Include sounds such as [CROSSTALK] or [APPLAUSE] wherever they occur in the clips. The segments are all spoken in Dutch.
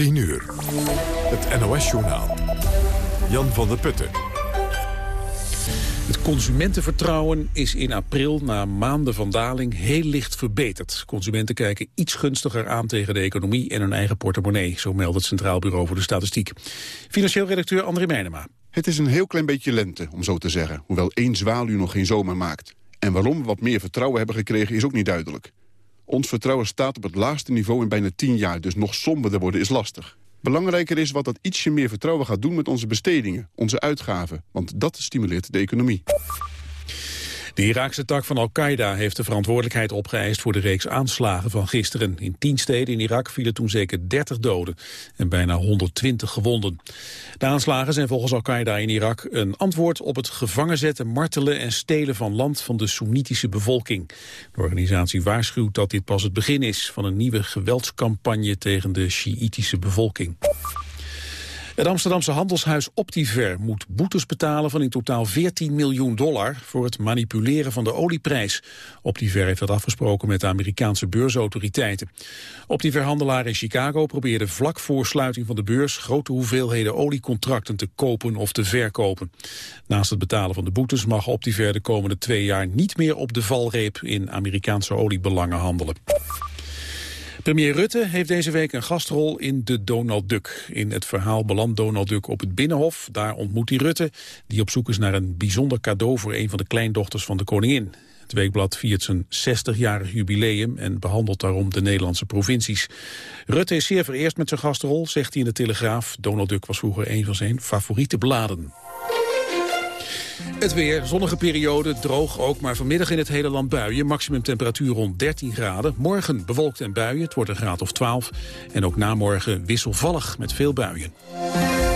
10 uur. Het NOS-journaal. Jan van der Putten. Het consumentenvertrouwen is in april na maanden van daling heel licht verbeterd. Consumenten kijken iets gunstiger aan tegen de economie en hun eigen portemonnee, zo meldt het Centraal Bureau voor de Statistiek. Financieel redacteur André Meijnema. Het is een heel klein beetje lente, om zo te zeggen, hoewel één zwaluw nog geen zomer maakt. En waarom we wat meer vertrouwen hebben gekregen is ook niet duidelijk. Ons vertrouwen staat op het laagste niveau in bijna tien jaar, dus nog somberder worden is lastig. Belangrijker is wat dat ietsje meer vertrouwen gaat doen met onze bestedingen, onze uitgaven. Want dat stimuleert de economie. De Iraakse tak van Al-Qaeda heeft de verantwoordelijkheid opgeëist voor de reeks aanslagen van gisteren. In tien steden in Irak vielen toen zeker 30 doden en bijna 120 gewonden. De aanslagen zijn volgens Al-Qaeda in Irak een antwoord op het gevangen zetten, martelen en stelen van land van de Soenitische bevolking. De organisatie waarschuwt dat dit pas het begin is van een nieuwe geweldscampagne tegen de Sjiitische bevolking. Het Amsterdamse handelshuis Optiver moet boetes betalen van in totaal 14 miljoen dollar voor het manipuleren van de olieprijs. Optiver heeft dat afgesproken met de Amerikaanse beursautoriteiten. Optiver-handelaar in Chicago probeerde vlak voor sluiting van de beurs grote hoeveelheden oliecontracten te kopen of te verkopen. Naast het betalen van de boetes mag Optiver de komende twee jaar niet meer op de valreep in Amerikaanse oliebelangen handelen. Premier Rutte heeft deze week een gastrol in de Donald Duck. In het verhaal belandt Donald Duck op het Binnenhof. Daar ontmoet hij Rutte, die op zoek is naar een bijzonder cadeau... voor een van de kleindochters van de koningin. Het weekblad viert zijn 60-jarig jubileum en behandelt daarom de Nederlandse provincies. Rutte is zeer vereerd met zijn gastrol, zegt hij in de Telegraaf. Donald Duck was vroeger een van zijn favoriete bladen. Het weer, zonnige periode, droog ook, maar vanmiddag in het hele land buien. Maximum temperatuur rond 13 graden. Morgen bewolkt en buien, het wordt een graad of 12. En ook namorgen wisselvallig met veel buien.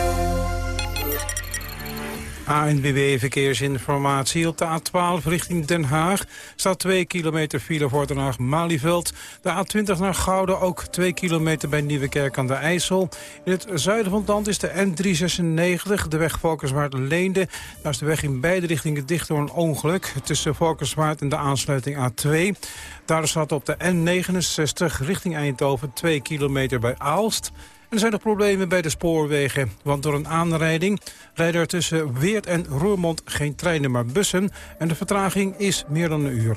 ANWB Verkeersinformatie. Op de A12 richting Den Haag staat 2 kilometer file voor Den Haag-Malieveld. De A20 naar Gouden ook 2 kilometer bij Nieuwekerk aan de IJssel. In het zuiden van het land is de N396, de weg Valkenswaard-Leende. Daar is de weg in beide richtingen dicht door een ongeluk. Tussen Valkenswaard en de aansluiting A2. Daar staat op de N69 richting Eindhoven 2 kilometer bij Aalst er zijn nog problemen bij de spoorwegen. Want door een aanrijding rijden er tussen Weert en Roermond geen treinen maar bussen. En de vertraging is meer dan een uur.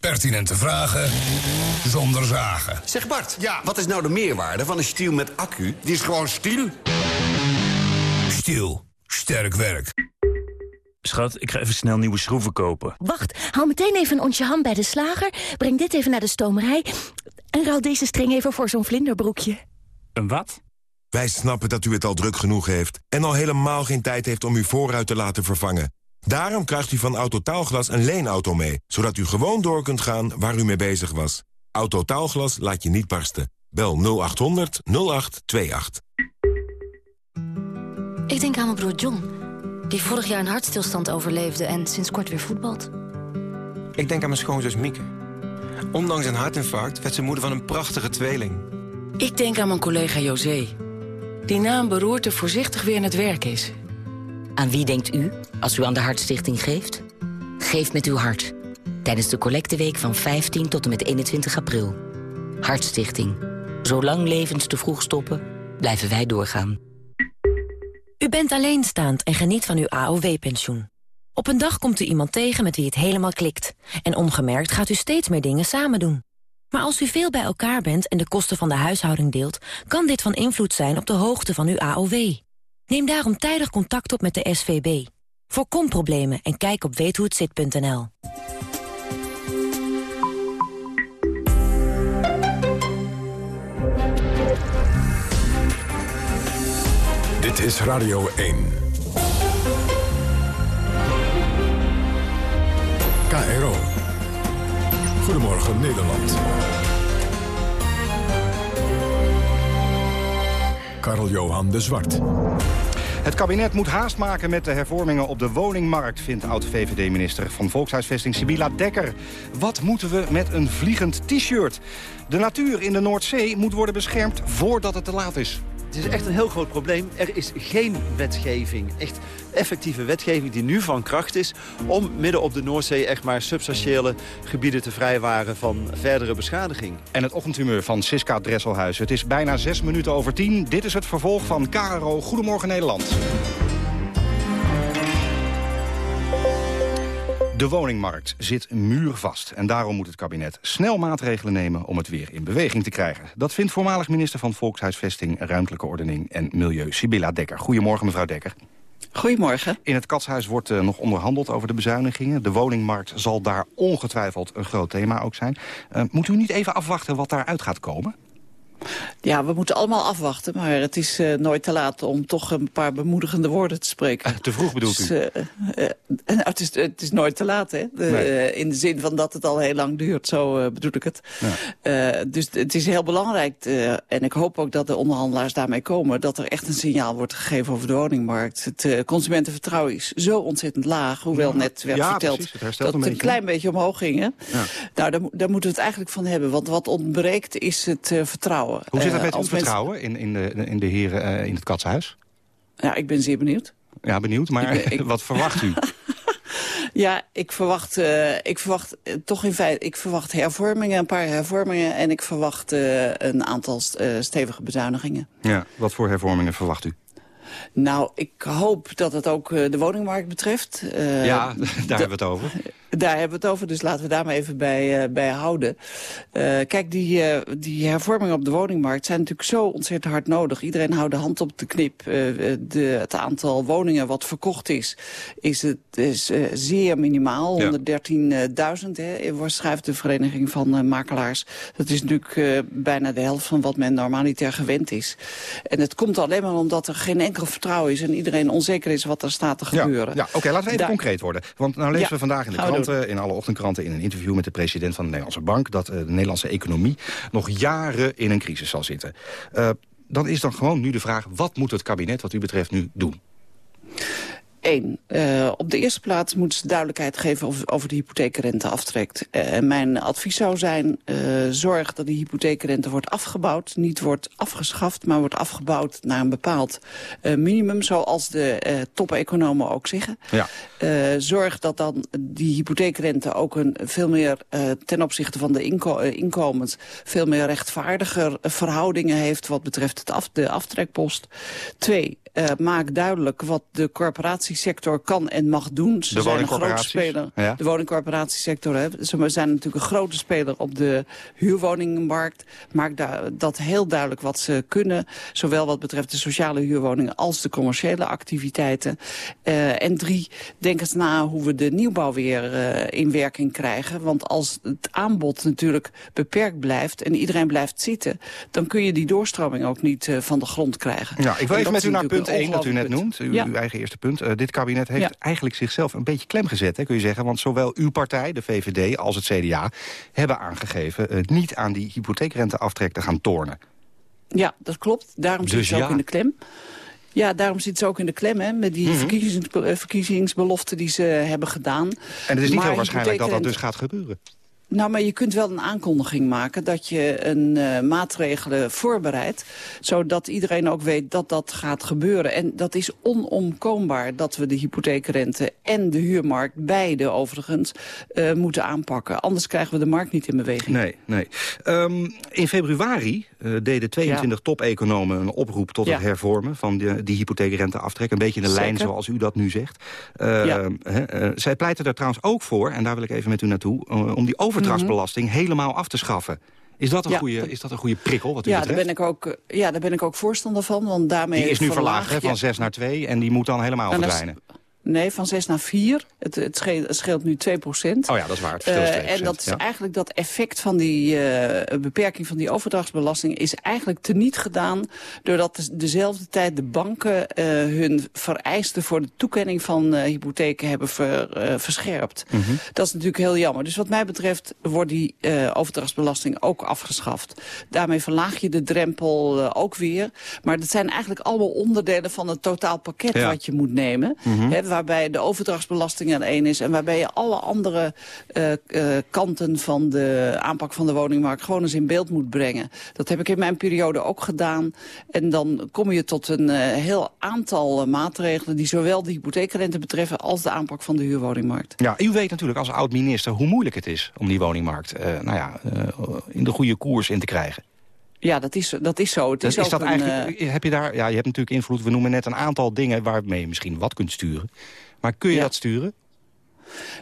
Pertinente vragen zonder zagen. Zeg Bart, ja. wat is nou de meerwaarde van een stiel met accu? Die is gewoon stiel. Stiel. Sterk werk. Schat, ik ga even snel nieuwe schroeven kopen. Wacht, haal meteen even een onsje ham bij de slager. Breng dit even naar de stomerij. En ruil deze string even voor zo'n vlinderbroekje. Een wat? Wij snappen dat u het al druk genoeg heeft... en al helemaal geen tijd heeft om uw voorruit te laten vervangen. Daarom krijgt u van Autotaalglas een leenauto mee... zodat u gewoon door kunt gaan waar u mee bezig was. Autotaalglas laat je niet barsten. Bel 0800 0828. Ik denk aan mijn broer John, die vorig jaar een hartstilstand overleefde... en sinds kort weer voetbalt. Ik denk aan mijn schoonzus Mieke. Ondanks een hartinfarct werd ze moeder van een prachtige tweeling. Ik denk aan mijn collega José, die na een beroerte voorzichtig weer aan het werk is... Aan wie denkt u als u aan de Hartstichting geeft? Geef met uw hart. Tijdens de collecteweek van 15 tot en met 21 april. Hartstichting. Zolang levens te vroeg stoppen, blijven wij doorgaan. U bent alleenstaand en geniet van uw AOW-pensioen. Op een dag komt u iemand tegen met wie het helemaal klikt. En ongemerkt gaat u steeds meer dingen samen doen. Maar als u veel bij elkaar bent en de kosten van de huishouding deelt... kan dit van invloed zijn op de hoogte van uw AOW. Neem daarom tijdig contact op met de SVB. Voorkom problemen en kijk op weethohetzit.nl. Dit is Radio 1. KRO. Goedemorgen Nederland. Karl-Johan de Zwart. Het kabinet moet haast maken met de hervormingen op de woningmarkt... vindt oud-VVD-minister van Volkshuisvesting Sibila Dekker. Wat moeten we met een vliegend t-shirt? De natuur in de Noordzee moet worden beschermd voordat het te laat is. Het is echt een heel groot probleem. Er is geen wetgeving, echt effectieve wetgeving die nu van kracht is... om midden op de Noordzee echt maar substantiële gebieden te vrijwaren van verdere beschadiging. En het ochtendhumeur van Siska Dresselhuis. Het is bijna zes minuten over tien. Dit is het vervolg van KRO Goedemorgen Nederland. De woningmarkt zit muurvast en daarom moet het kabinet snel maatregelen nemen om het weer in beweging te krijgen. Dat vindt voormalig minister van Volkshuisvesting, Ruimtelijke Ordening en Milieu, Sibylla Dekker. Goedemorgen mevrouw Dekker. Goedemorgen. In het Katshuis wordt uh, nog onderhandeld over de bezuinigingen. De woningmarkt zal daar ongetwijfeld een groot thema ook zijn. Uh, moet u niet even afwachten wat daaruit gaat komen? Ja, we moeten allemaal afwachten, maar het is uh, nooit te laat om toch een paar bemoedigende woorden te spreken. Uh, te vroeg bedoelt dus, u? Uh, nou, het, is, het is nooit te laat, hè? Nee. in de zin van dat het al heel lang duurt, zo bedoel ik het. Ja. dus het is heel belangrijk, en ik hoop ook dat de onderhandelaars daarmee komen... dat er echt een signaal wordt gegeven over de woningmarkt. Het consumentenvertrouwen is zo ontzettend laag, hoewel net werd ja, verteld... Precies, dat het een klein beetje omhoog ging, hè? Ja. Nou, daar, daar, moeten we het eigenlijk van hebben, want wat ontbreekt is het vertrouwen. Hoe zit het met uh, ons vertrouwen in, in, de, in de heren uh, in het katshuis? Ja, ik ben zeer benieuwd. Ja, benieuwd, maar ik ben, ik... [LAUGHS] wat verwacht u? [LAUGHS] ja, ik verwacht, uh, ik verwacht toch in feite, ik verwacht hervormingen, een paar hervormingen... en ik verwacht een aantal stevige bezuinigingen. Ja, wat voor hervormingen verwacht u? Nou, ik hoop dat het ook de woningmarkt betreft. Ja, [LAUGHS] daar hebben we het over. Daar hebben we het over, dus laten we daar maar even bij, uh, bij houden. kijk, die, die hervormingen op de woningmarkt zijn natuurlijk zo ontzettend hard nodig. Iedereen houdt de hand op de knip. de, het aantal woningen wat verkocht is, is, het, is zeer minimaal. Ja. 113.000, schrijft de Vereniging van Makelaars. Dat is natuurlijk bijna de helft van wat men normaliter gewend is. En het komt alleen maar omdat er geen enkel vertrouwen is... en iedereen onzeker is wat er staat te gebeuren. Ja, ja. oké, okay, laten we even Daar... concreet worden. Want nou lezen ja, we vandaag in de kranten, in alle ochtendkranten... in een interview met de president van de Nederlandse Bank... dat uh, de Nederlandse economie nog jaren in een crisis zal zitten. Uh, dan is dan gewoon nu de vraag... wat moet het kabinet wat u betreft nu doen? Eén, uh, op de eerste plaats moeten ze duidelijkheid geven over, over de hypotheekrenteaftrek. Uh, mijn advies zou zijn, uh, zorg dat de hypotheekrente wordt afgebouwd. Niet wordt afgeschaft, maar wordt afgebouwd naar een bepaald minimum. Zoals de top-economen ook zeggen. Ja. zorg dat dan die hypotheekrente ook een veel meer ten opzichte van de inko inkomens... veel meer rechtvaardiger verhoudingen heeft wat betreft het af de aftrekpost. Twee, maak duidelijk wat de corporatie sector kan en mag doen. Ze de zijn een grote speler. Ja. De woningcorporatiesector. Hè. Ze zijn natuurlijk een grote speler op de huurwoningenmarkt. Maak dat heel duidelijk wat ze kunnen. Zowel wat betreft de sociale huurwoningen als de commerciële activiteiten. Uh, en drie, denk eens na hoe we de nieuwbouw weer uh, in werking krijgen. Want als het aanbod natuurlijk beperkt blijft en iedereen blijft zitten... dan kun je die doorstroming ook niet uh, van de grond krijgen. Ja, ik wil even met u naar punt 1 dat u net noemt. Uw, ja. uw eigen eerste punt. Uh, dit kabinet heeft ja. eigenlijk zichzelf een beetje klem gezet, hè, kun je zeggen. Want zowel uw partij, de VVD, als het CDA... hebben aangegeven uh, niet aan die hypotheekrenteaftrek te gaan tornen. Ja, dat klopt. Daarom dus zit ze ja. ook in de klem. Ja, daarom zit ze ook in de klem, hè, met die mm -hmm. verkiezings, verkiezingsbeloften die ze hebben gedaan. En het is niet Maar heel waarschijnlijk dat dat dus gaat gebeuren. Nou, maar je kunt wel een aankondiging maken dat je een uh, maatregelen voorbereidt. Zodat iedereen ook weet dat dat gaat gebeuren. En dat is onomkoombaar dat we de hypotheekrente en de huurmarkt, beide overigens, uh, moeten aanpakken. Anders krijgen we de markt niet in beweging. Nee, nee. Um, in februari uh, deden 22 ja. top-economen een oproep tot Ja. het hervormen van die, die hypotheekrenteaftrek. Een beetje in de Zeker. lijn zoals u dat nu zegt. Ja. zij pleiten er trouwens ook voor, en daar wil ik even met u naartoe, om die overdrachtsbelasting helemaal af te schaffen. Is dat een, Ja, goede, is dat een goede prikkel wat u Ja daar, ben ik ook, eh, ja, daar ben ik ook voorstander van. Want daarmee Die is nu verlaag verlaagd van 6 naar 2 en die moet dan helemaal Nou, verdwijnen. Nee, van 6 naar 4. Het, het, scheelt, het scheelt nu 2 procent. Oh ja, dat is waar. Het verschil is 2 uh, En dat is eigenlijk dat effect van die uh, beperking van die overdrachtsbelasting... is eigenlijk teniet gedaan doordat dezelfde tijd de banken uh, hun vereisten... voor de toekenning van hypotheken hebben ver, verscherpt. Mm -hmm. Dat is natuurlijk heel jammer. Dus wat mij betreft wordt die overdrachtsbelasting ook afgeschaft. Daarmee verlaag je de drempel ook weer. Maar dat zijn eigenlijk allemaal onderdelen van het totaalpakket ja. wat je moet nemen. Mm -hmm. Waarbij de overdrachtsbelasting aan één is... en waarbij je alle andere uh, uh, kanten van de aanpak van de woningmarkt... gewoon eens in beeld moet brengen. Dat heb ik in mijn periode ook gedaan. En dan kom je tot een uh, heel aantal maatregelen... die zowel de hypotheekrente betreffen als de aanpak van de huurwoningmarkt. Ja, u weet natuurlijk als oud-minister hoe moeilijk het is... om die woningmarkt nou ja, in de goede koers in te krijgen. Ja, dat is, dat is zo. Het is, is, is dat een, eigenlijk, heb je daar, ja, je hebt natuurlijk invloed. We noemen net een aantal dingen waarmee je misschien wat kunt sturen. Maar kun je ja. dat sturen?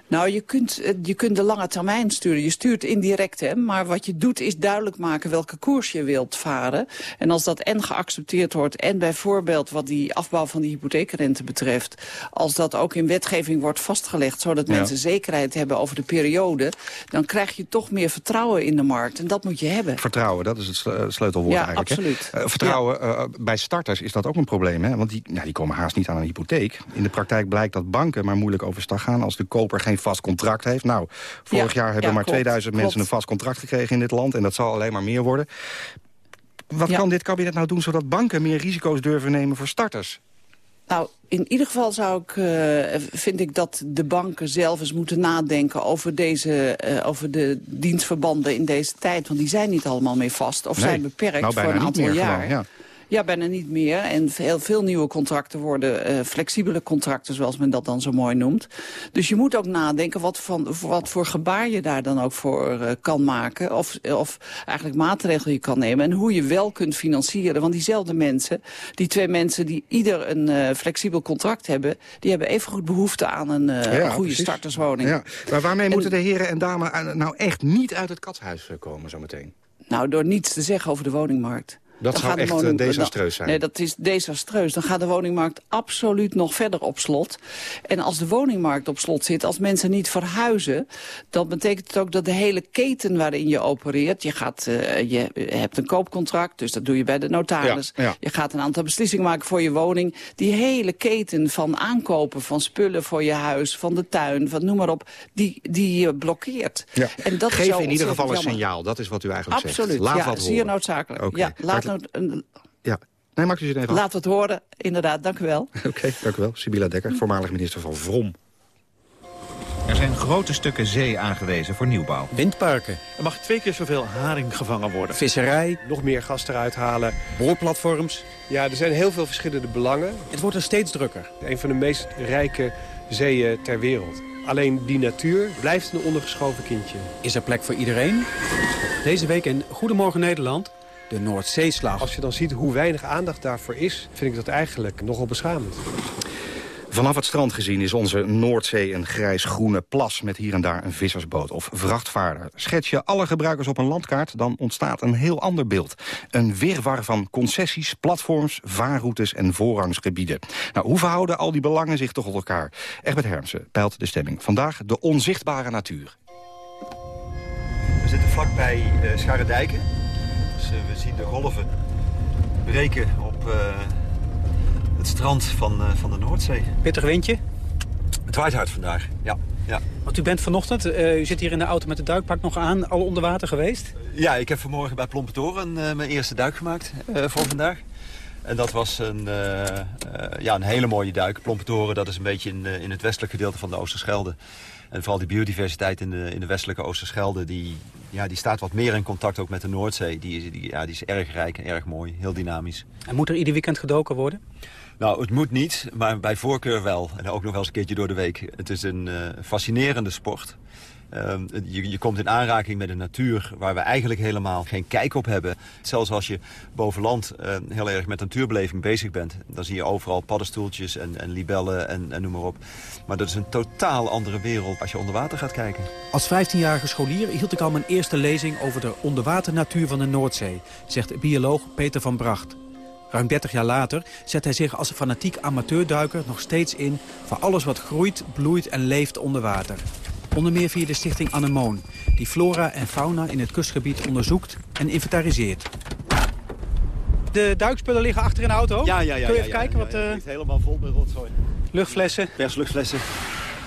Nou, je kunt, je kunt de lange termijn sturen. Je stuurt indirect, hè. Maar wat je doet is duidelijk maken welke koers je wilt varen. En als dat en geaccepteerd wordt... en bijvoorbeeld wat die afbouw van die hypotheekrente betreft... als dat ook in wetgeving wordt vastgelegd... zodat ja. mensen zekerheid hebben over de periode... dan krijg je toch meer vertrouwen in de markt. En dat moet je hebben. Vertrouwen, dat is het sleutelwoord ja, eigenlijk. absoluut. Uh, vertrouwen, ja. uh, bij starters is dat ook een probleem. Hè? Want die, nou, die komen haast niet aan een hypotheek. In de praktijk blijkt dat banken maar moeilijk overstag gaan... als de koper geen vast contract heeft. Nou, vorig ja, jaar hebben ja, maar klopt, 2000 klopt. mensen een vast contract gekregen in dit land. En dat zal alleen maar meer worden. Wat ja. kan dit kabinet nou doen zodat banken meer risico's durven nemen voor starters? Nou, in ieder geval zou ik, uh, vind ik dat de banken zelf eens moeten nadenken over, deze, uh, over de dienstverbanden in deze tijd. Want die zijn niet allemaal meer vast of nee, zijn beperkt nou, voor een aantal jaar. Gewoon, ja. Ja, bijna niet meer. En heel veel nieuwe contracten worden uh, flexibele contracten, zoals men dat dan zo mooi noemt. Dus je moet ook nadenken wat, van, wat voor gebaar je daar dan ook voor uh, kan maken. Of, of eigenlijk maatregelen je kan nemen. En hoe je wel kunt financieren. Want diezelfde mensen, die twee mensen die ieder een uh, flexibel contract hebben... die hebben evengoed behoefte aan een, ja, goede precies. starterswoning. Ja. Maar waarmee en, moeten de heren en dames nou echt niet uit het katshuis komen zometeen? Nou, door niets te zeggen over de woningmarkt. Dat dan zou echt woning, desastreus zijn. Nee, dat is desastreus. Dan gaat de woningmarkt absoluut nog verder op slot. En als de woningmarkt op slot zit, als mensen niet verhuizen... dan betekent het ook dat de hele keten waarin je opereert... je, gaat, uh, je hebt een koopcontract, dus dat doe je bij de notaris. Ja, ja. Je gaat een aantal beslissingen maken voor je woning. Die hele keten van aankopen van spullen voor je huis, van de tuin... van noem maar op, die, die je blokkeert. Ja. En dat Geef in ieder geval een signaal, dat is wat u eigenlijk absoluut, zegt. Laat ja, wat zeer noodzakelijk. Okay. Ja, laat ja, nee, maakt u even Laten we het horen, inderdaad. Dank u wel. [LAUGHS] Oké, okay, dank u wel. Sibila Dekker, voormalig minister van Vrom. Er zijn grote stukken zee aangewezen voor nieuwbouw. Windparken. Er mag twee keer zoveel haring gevangen worden. Visserij. Nog meer gas eruit halen. Boorplatforms. Ja, er zijn heel veel verschillende belangen. Het wordt er steeds drukker. Een van de meest rijke zeeën ter wereld. Alleen die natuur blijft een ondergeschoven kindje. Is er plek voor iedereen? Deze week in Goedemorgen Nederland de Noordzeeslag. Als je dan ziet hoe weinig aandacht daarvoor is... vind ik dat eigenlijk nogal beschamend. Vanaf het strand gezien is onze Noordzee een grijs-groene plas... met hier en daar een vissersboot of vrachtvaarder. Schets je alle gebruikers op een landkaart, dan ontstaat een heel ander beeld. Een wirwar van concessies, platforms, vaarroutes en voorrangsgebieden. Nou, hoe verhouden al die belangen zich toch tot elkaar? Egbert Hermsen peilt de stemming. Vandaag de onzichtbare natuur. We zitten vlakbij uh, Scharendijken. Dus uh, we zien de golven breken op uh, het strand van, uh, van de Noordzee. Pittig windje? Het waait hard vandaag, ja. ja. Want u bent vanochtend, u zit hier in de auto met de duikpak nog aan, al onder water geweest? Ja, ik heb vanmorgen bij Plompentoren mijn eerste duik gemaakt voor vandaag. En dat was een, ja, een hele mooie duik. Plompentoren, dat is een beetje in, in het westelijke gedeelte van de Oosterschelde. En vooral die biodiversiteit in de, in de westelijke Oosterschelde... Die, ja, die staat wat meer in contact ook met de Noordzee. Die, die, ja, die is erg rijk en erg mooi, heel dynamisch. En moet er ieder weekend gedoken worden? Nou, het moet niet, maar bij voorkeur wel. En ook nog wel eens een keertje door de week. Het is een uh, fascinerende sport. Uh, je, je, komt in aanraking met een natuur waar we eigenlijk helemaal geen kijk op hebben. Zelfs als je boven land uh, heel erg met natuurbeleving bezig bent... dan zie je overal paddenstoeltjes en, en libellen en, en noem maar op. Maar dat is een totaal andere wereld als je onder water gaat kijken. Als 15-jarige scholier hield ik al mijn eerste lezing over de onderwaternatuur van de Noordzee... zegt bioloog Peter van Bracht. Ruim 30 jaar later zet hij zich als fanatiek amateurduiker nog steeds in... voor alles wat groeit, bloeit en leeft onder water. Onder meer via de stichting Anemoon... die flora en fauna in het kustgebied onderzoekt en inventariseert. De duikspullen liggen achter in de auto. Ja, ja, ja. Kun je even ja, kijken? ja, wat, ja, eh, het ligt helemaal vol met rotzooi. luchtflessen. Persluchtflessen.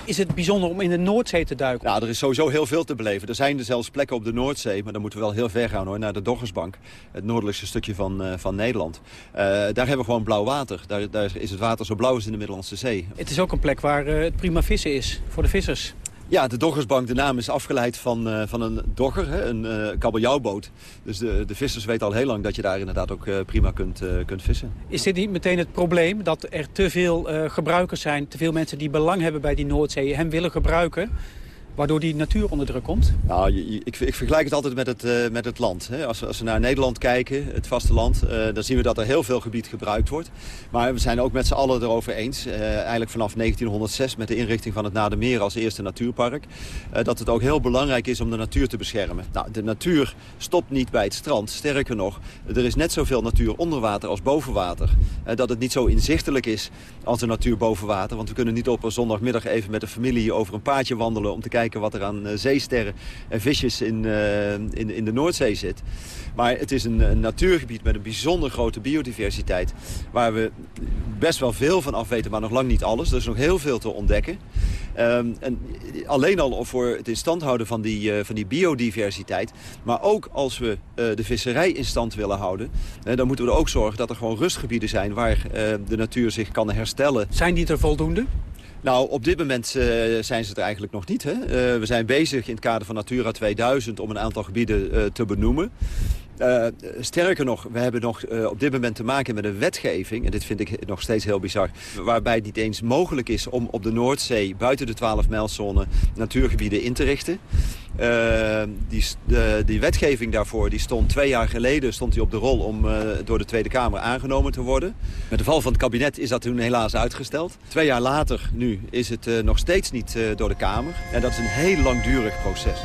Is het bijzonder om in de Noordzee te duiken? Ja, er is sowieso heel veel te beleven. Er zijn er zelfs plekken op de Noordzee, maar dan moeten we wel heel ver gaan hoor, naar de Doggersbank. Het noordelijkste stukje van, eh, van Nederland. Eh, daar hebben we gewoon blauw water. Daar, daar is het water zo blauw als in de Middellandse Zee. Het is ook een plek waar eh, het prima vissen is voor de vissers. Ja, de Doggersbank, de naam is afgeleid van, eh, van een dogger, hè, een eh kabeljauwboot. Dus de, de vissers weten al heel lang dat je daar inderdaad ook eh, prima kunt, kunt vissen. Is dit niet meteen het probleem dat er te veel gebruikers zijn... te veel mensen die belang hebben bij die Noordzee... hem willen gebruiken, waardoor die natuur onder druk komt? Nou, ik, ik vergelijk het altijd met het, eh, met het land. Hè. Als, als we naar Nederland kijken, het vasteland, eh dan zien we dat er heel veel gebied gebruikt wordt. Maar we zijn ook met z'n allen erover eens, eh, eigenlijk vanaf 1906 met de inrichting van het Nadermeer als eerste natuurpark, dat het ook heel belangrijk is om de natuur te beschermen. Nou, de natuur stopt niet bij het strand. Sterker nog, er is net zoveel natuur onder water als boven water. Dat het niet zo inzichtelijk is als de natuur boven water. Want we kunnen niet op een zondagmiddag even met de familie over een paadje wandelen... om te kijken wat er aan eh, zeesterren en visjes in, eh, in, in de Noordzee zit. Maar het is een, natuurgebied met een bijzonder grote biodiversiteit... waar we best wel veel van af weten, maar nog lang niet alles. Er is nog heel veel te ontdekken. Ehm, en alleen al voor het in stand houden van die, eh, van die biodiversiteit... maar ook als we de visserij in stand willen houden... dan moeten we er ook zorgen dat er gewoon rustgebieden zijn... waar de natuur zich kan herstellen. Zijn die er voldoende? Nou, op dit moment eh, zijn ze er eigenlijk nog niet. Hè? Eh, we zijn bezig in het kader van Natura 2000 om een aantal gebieden eh, te benoemen. Eh, sterker nog, we hebben nog eh, op dit moment te maken met een wetgeving... en dit vind ik nog steeds heel bizar... waarbij het niet eens mogelijk is om op de Noordzee... buiten de 12-mijlzone natuurgebieden in te richten. Eh, die, de, die wetgeving daarvoor die stond twee jaar geleden stond die op de rol... om door de Tweede Kamer aangenomen te worden. Met de val van het kabinet is dat toen helaas uitgesteld. Twee jaar later nu is het nog steeds niet door de Kamer. En dat is een heel langdurig proces.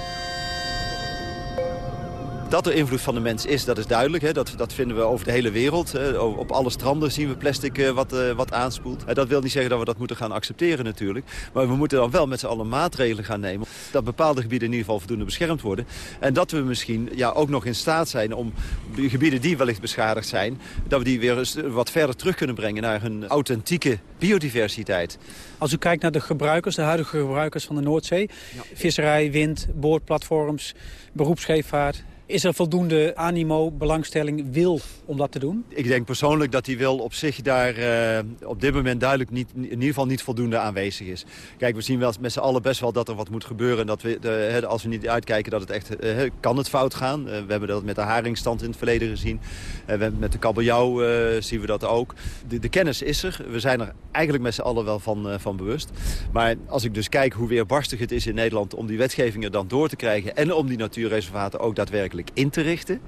Dat er invloed van de mens is, dat is duidelijk. Hè? Dat, dat vinden we over de hele wereld. Hè? Op alle stranden zien we plastic eh, wat, eh, wat aanspoelt. Eh, dat wil niet zeggen dat we dat moeten gaan accepteren natuurlijk. Maar we moeten dan wel met z'n allen maatregelen gaan nemen. Dat bepaalde gebieden in ieder geval voldoende beschermd worden. En dat we misschien ja, ook nog in staat zijn om gebieden die wellicht beschadigd zijn... dat we die weer eens wat verder terug kunnen brengen naar hun authentieke biodiversiteit. Als u kijkt naar de gebruikers, de huidige gebruikers van de Noordzee... visserij, wind, boordplatforms, beroepsscheepvaart... is er voldoende animo, belangstelling, wil om dat te doen? Ik denk persoonlijk dat die wil op zich daar eh, op dit moment duidelijk niet, in ieder geval niet voldoende aanwezig is. Kijk, we zien wel met z'n allen best wel dat er wat moet gebeuren. En dat we, de, als we niet uitkijken dat het echt, eh, kan het fout gaan. Eh, we hebben dat met de haringstand in het verleden gezien. Met de kabeljauw zien we dat ook. De, kennis is er. We zijn er eigenlijk met z'n allen wel van, van bewust. Maar als ik dus kijk hoe weerbarstig het is in Nederland om die wetgevingen dan door te krijgen... en om die natuurreservaten ook daadwerkelijk in te richten...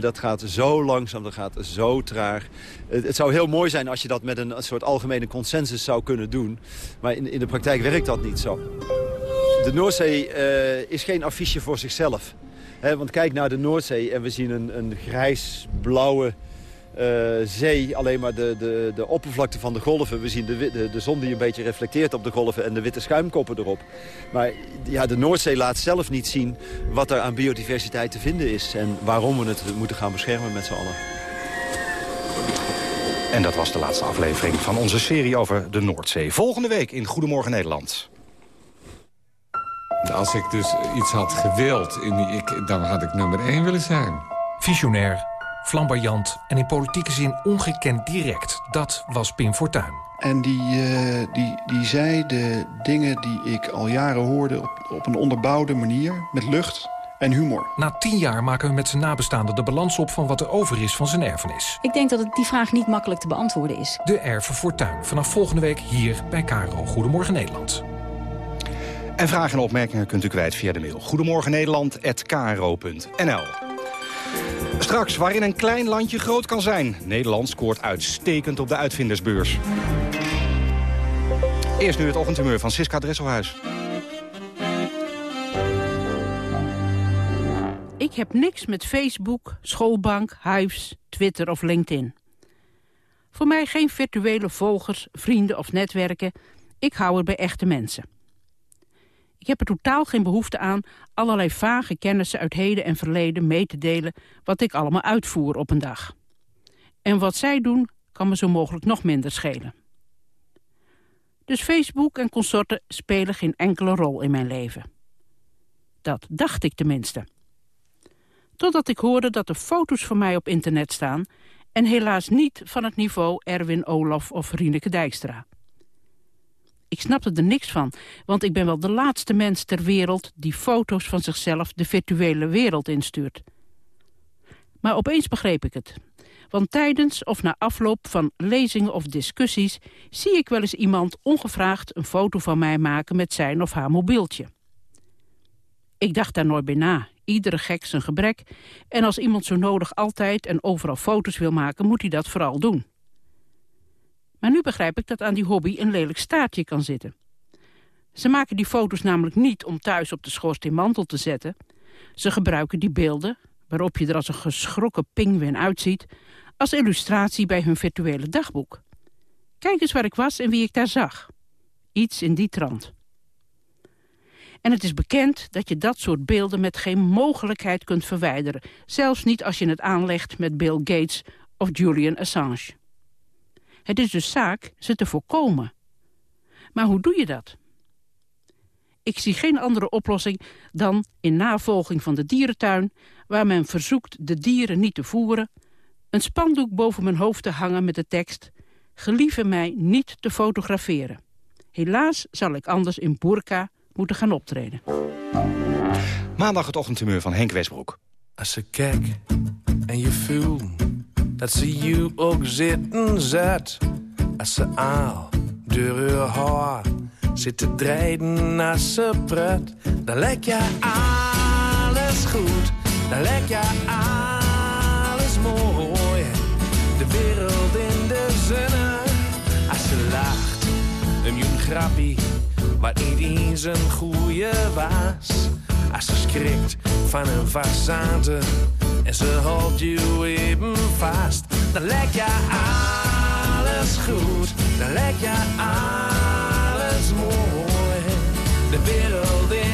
Dat gaat zo langzaam, dat gaat zo traag. Het, zou heel mooi zijn als je dat met een, soort algemene consensus zou kunnen doen. Maar in, in de praktijk werkt dat niet zo. De Noordzee eh, is geen affiche voor zichzelf. Want kijk naar de Noordzee en we zien een, een grijs-blauwe zee. Alleen maar de, de, de oppervlakte van de golven. We zien de, de, de zon die een beetje reflecteert op de golven en de witte schuimkoppen erop. Maar ja, de Noordzee laat zelf niet zien wat er aan biodiversiteit te vinden is. En waarom we het moeten gaan beschermen met z'n allen. En dat was de laatste aflevering van onze serie over de Noordzee. Volgende week in Goedemorgen Nederland. Als ik dus iets had gewild, in die, ik, dan had ik nummer één willen zijn. Visionair, flamboyant en in politieke zin ongekend direct. Dat was Pim Fortuyn. En die, eh, die, die zei de dingen die ik al jaren hoorde op, op een onderbouwde manier, met lucht en humor. Na tien jaar maken we met zijn nabestaanden de balans op van wat er over is van zijn erfenis. Ik denk dat het die vraag niet makkelijk te beantwoorden is. De erven Fortuyn. Vanaf volgende week hier bij Caro. Goedemorgen Nederland. En vragen en opmerkingen kunt u kwijt via de mail. Goedemorgen Nederland@kro.nl. Straks, waarin een klein landje groot kan zijn. Nederland scoort uitstekend op de uitvindersbeurs. Eerst nu het ochtendhumeur van Siska Dresselhuis. Ik heb niks met Facebook, schoolbank, Hives, Twitter of LinkedIn. Voor mij geen virtuele volgers, vrienden of netwerken. Ik hou er bij echte mensen. Ik heb er totaal geen behoefte aan allerlei vage kennissen uit heden en verleden mee te delen wat ik allemaal uitvoer op een dag. En wat zij doen, kan me zo mogelijk nog minder schelen. Dus Facebook en consorten spelen geen enkele rol in mijn leven. Dat dacht ik tenminste. Totdat ik hoorde dat er foto's van mij op internet staan... en helaas niet van het niveau Erwin Olaf of Rieneke Dijkstra. Ik snapte er niks van, want ik ben wel de laatste mens ter wereld... die foto's van zichzelf de virtuele wereld instuurt. Maar opeens begreep ik het. Want tijdens of na afloop van lezingen of discussies... zie ik wel eens iemand ongevraagd een foto van mij maken met zijn of haar mobieltje. Ik dacht daar nooit bij na. Iedere gek zijn gebrek. En als iemand zo nodig altijd en overal foto's wil maken... moet hij dat vooral doen. Maar nu begrijp ik dat aan die hobby een lelijk staartje kan zitten. Ze maken die foto's namelijk niet om thuis op de schoorsteenmantel te zetten. Ze gebruiken die beelden, waarop je er als een geschrokken pingwin uitziet... als illustratie bij hun virtuele dagboek. Kijk eens waar ik was en wie ik daar zag. Iets in die trant. En het is bekend dat je dat soort beelden met geen mogelijkheid kunt verwijderen. Zelfs niet als je het aanlegt met Bill Gates of Julian Assange. Het is dus zaak ze te voorkomen. Maar hoe doe je dat? Ik zie geen andere oplossing dan in navolging van de dierentuin... waar men verzoekt de dieren niet te voeren... een spandoek boven mijn hoofd te hangen met de tekst... gelieve mij niet te fotograferen. Helaas zal ik anders in burka moeten gaan optreden. Maandag het ochtendhumeur van Henk Westbroek. Als ze kijk en je voelt dat ze je ook zitten zet. Als ze aal door haar haar zit te draaien als ze pret. Dan lijkt je alles goed, dan lijkt je alles mooi. De wereld in de zonne, als ze lacht, een jong grappie wat niet eens een goeie was. Als ze schrikt van een façade en ze houdt je even vast, dan lijkt je alles goed, dan lijkt je alles mooi. De wereld in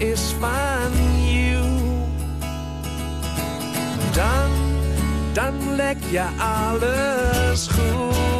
is van you. Dan, dan lek je alles goed.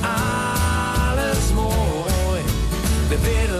De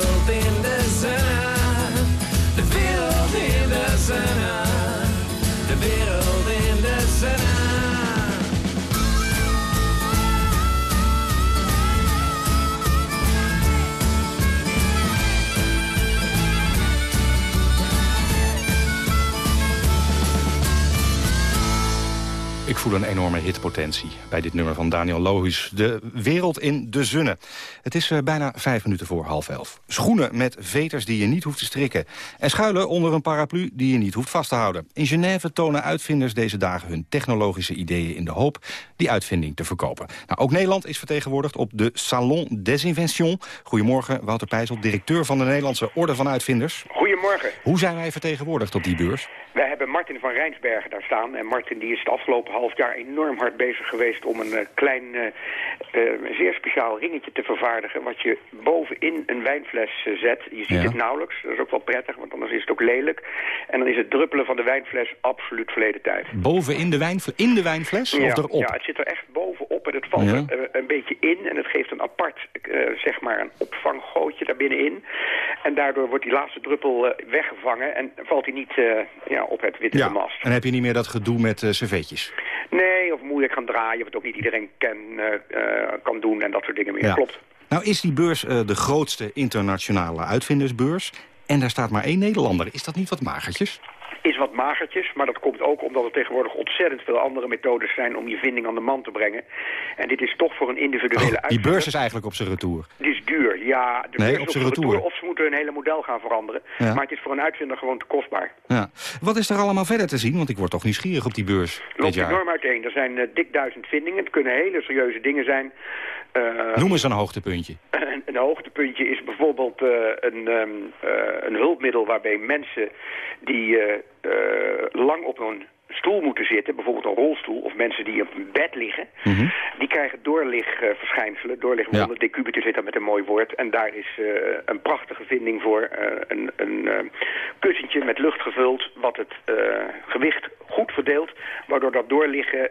voel een enorme hitpotentie bij dit nummer van Daniel Lohuis. De wereld in de zonne. Het is uh, bijna vijf minuten voor half elf. Schoenen met veters die je niet hoeft te strikken. En schuilen onder een paraplu die je niet hoeft vast te houden. In Genève tonen uitvinders deze dagen hun technologische ideeën in de hoop die uitvinding te verkopen. Nou, ook Nederland is vertegenwoordigd op de Salon des Inventions. Goedemorgen, Wouter Pijzel, directeur van de Nederlandse Orde van Uitvinders. Goedemorgen. Hoe zijn wij vertegenwoordigd op die beurs? Wij hebben Martin van Rijnsbergen daar staan. En Martin die is het afgelopen half jaar enorm hard bezig geweest om een uh, klein, uh, uh, zeer speciaal ringetje te vervaardigen. Wat je bovenin een wijnfles zet. Je ziet Ja. het nauwelijks. Dat is ook wel prettig, want anders is het ook lelijk. En dan is het druppelen van de wijnfles absoluut verleden tijd. Boven in de, wijnfles, in de wijnfles Ja, of erop? ja, het zit er echt bovenop en het valt Ja. er eh, een beetje in. En het geeft een apart, eh, zeg maar, een opvanggootje daar binnenin. En daardoor wordt die laatste druppel eh, weggevangen en valt hij niet eh, ja, op het witte Ja, mast. en dan heb je niet meer dat gedoe met eh servetjes. Nee, of moeilijk gaan draaien, wat ook niet iedereen ken, eh, eh, kan doen en dat soort dingen meer. Ja. Klopt. Nou is die beurs eh, de grootste internationale uitvindersbeurs. En daar staat maar één Nederlander. Is dat niet wat magertjes? Is wat magertjes, maar dat komt ook omdat er tegenwoordig ontzettend veel andere methodes zijn om je vinding aan de man te brengen. En dit is toch voor een individuele Oh, die beurs is eigenlijk op zijn retour. Het is duur, ja. De Nee, beurs op zijn retour. Of ze moeten hun hele model gaan veranderen. Ja. Maar het is voor een uitvinder gewoon te kostbaar. Ja. Wat is er allemaal verder te zien? Want ik word toch nieuwsgierig op die beurs dit loopt jaar. enorm uiteen. Er zijn eh, dik duizend vindingen. Het kunnen hele serieuze dingen zijn. Eh, Noem eens een hoogtepuntje. een, een hoogtepuntje is bijvoorbeeld eh, een, ehm, eh, een hulpmiddel waarbij mensen die lang op een stoel moeten zitten, bijvoorbeeld een rolstoel, of mensen die op een bed liggen, die krijgen doorligverschijnselen. Doorligwonden, decubitus heet dat met een mooi woord. En daar is een prachtige vinding voor. een een eh, kussentje met lucht gevuld, wat het gewicht goed verdeelt, waardoor dat doorliggen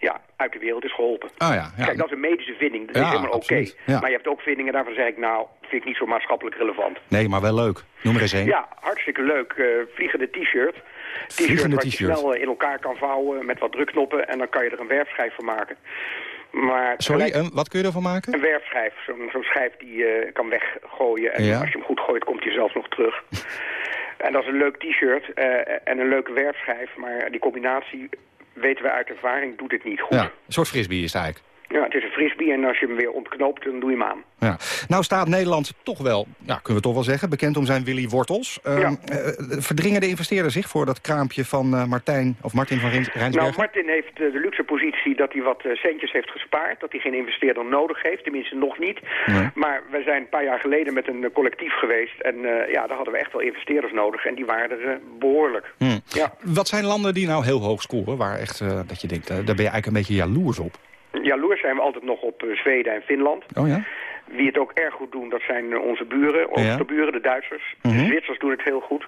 ja, uit de wereld is geholpen. Ah ja, ja. Kijk, dat is een medische vinding. Dat Ja, is helemaal oké. Maar je hebt ook vindingen, daarvan zeg ik, nou, vind ik niet zo maatschappelijk relevant. Nee, maar wel leuk. Noem er eens één. Ja, hartstikke leuk. eh, vliegende t-shirt. T-shirt wat je snel eh, in elkaar kan vouwen met wat drukknoppen. En dan kan je er een werfschijf van maken. Maar Sorry, een, wat kun je ervan maken? een werfschijf, zo'n schijf die je kan weggooien. En Ja. als je hem goed gooit, komt hij zelfs nog terug. [LAUGHS] en dat is een leuk t-shirt eh, en een leuke werfschijf. Maar die combinatie, weten we uit ervaring, doet het niet goed. Ja, een soort frisbee is het eigenlijk. Ja, het is een frisbee en als je hem weer ontknoopt, dan doe je hem aan. Ja. Nou staat Nederland toch wel, ja, kunnen we toch wel zeggen, bekend om zijn Willy Wortels. Ehm, Ja. eh, verdringen de investeerders zich voor dat kraampje van eh, Martijn of Martin van Rins- Nou, Rijnsbergen? Martin heeft eh, de luxe positie dat hij wat eh, centjes heeft gespaard. Dat hij geen investeerder nodig heeft, tenminste nog niet. Nee. Maar we zijn een paar jaar geleden met een eh, collectief geweest. En eh, ja, daar hadden we echt wel investeerders nodig. En die waren er eh, behoorlijk. Hm. Ja. Wat zijn landen die nou heel hoog scoren, waar echt, eh, dat je denkt, eh, daar ben je eigenlijk een beetje jaloers op? Jaloers zijn we altijd nog op eh, Zweden en Finland. Oh ja? Wie het ook erg goed doen, dat zijn eh, onze buren, Oosterburen, de Duitsers. Mhm. De Zwitsers doen het heel goed.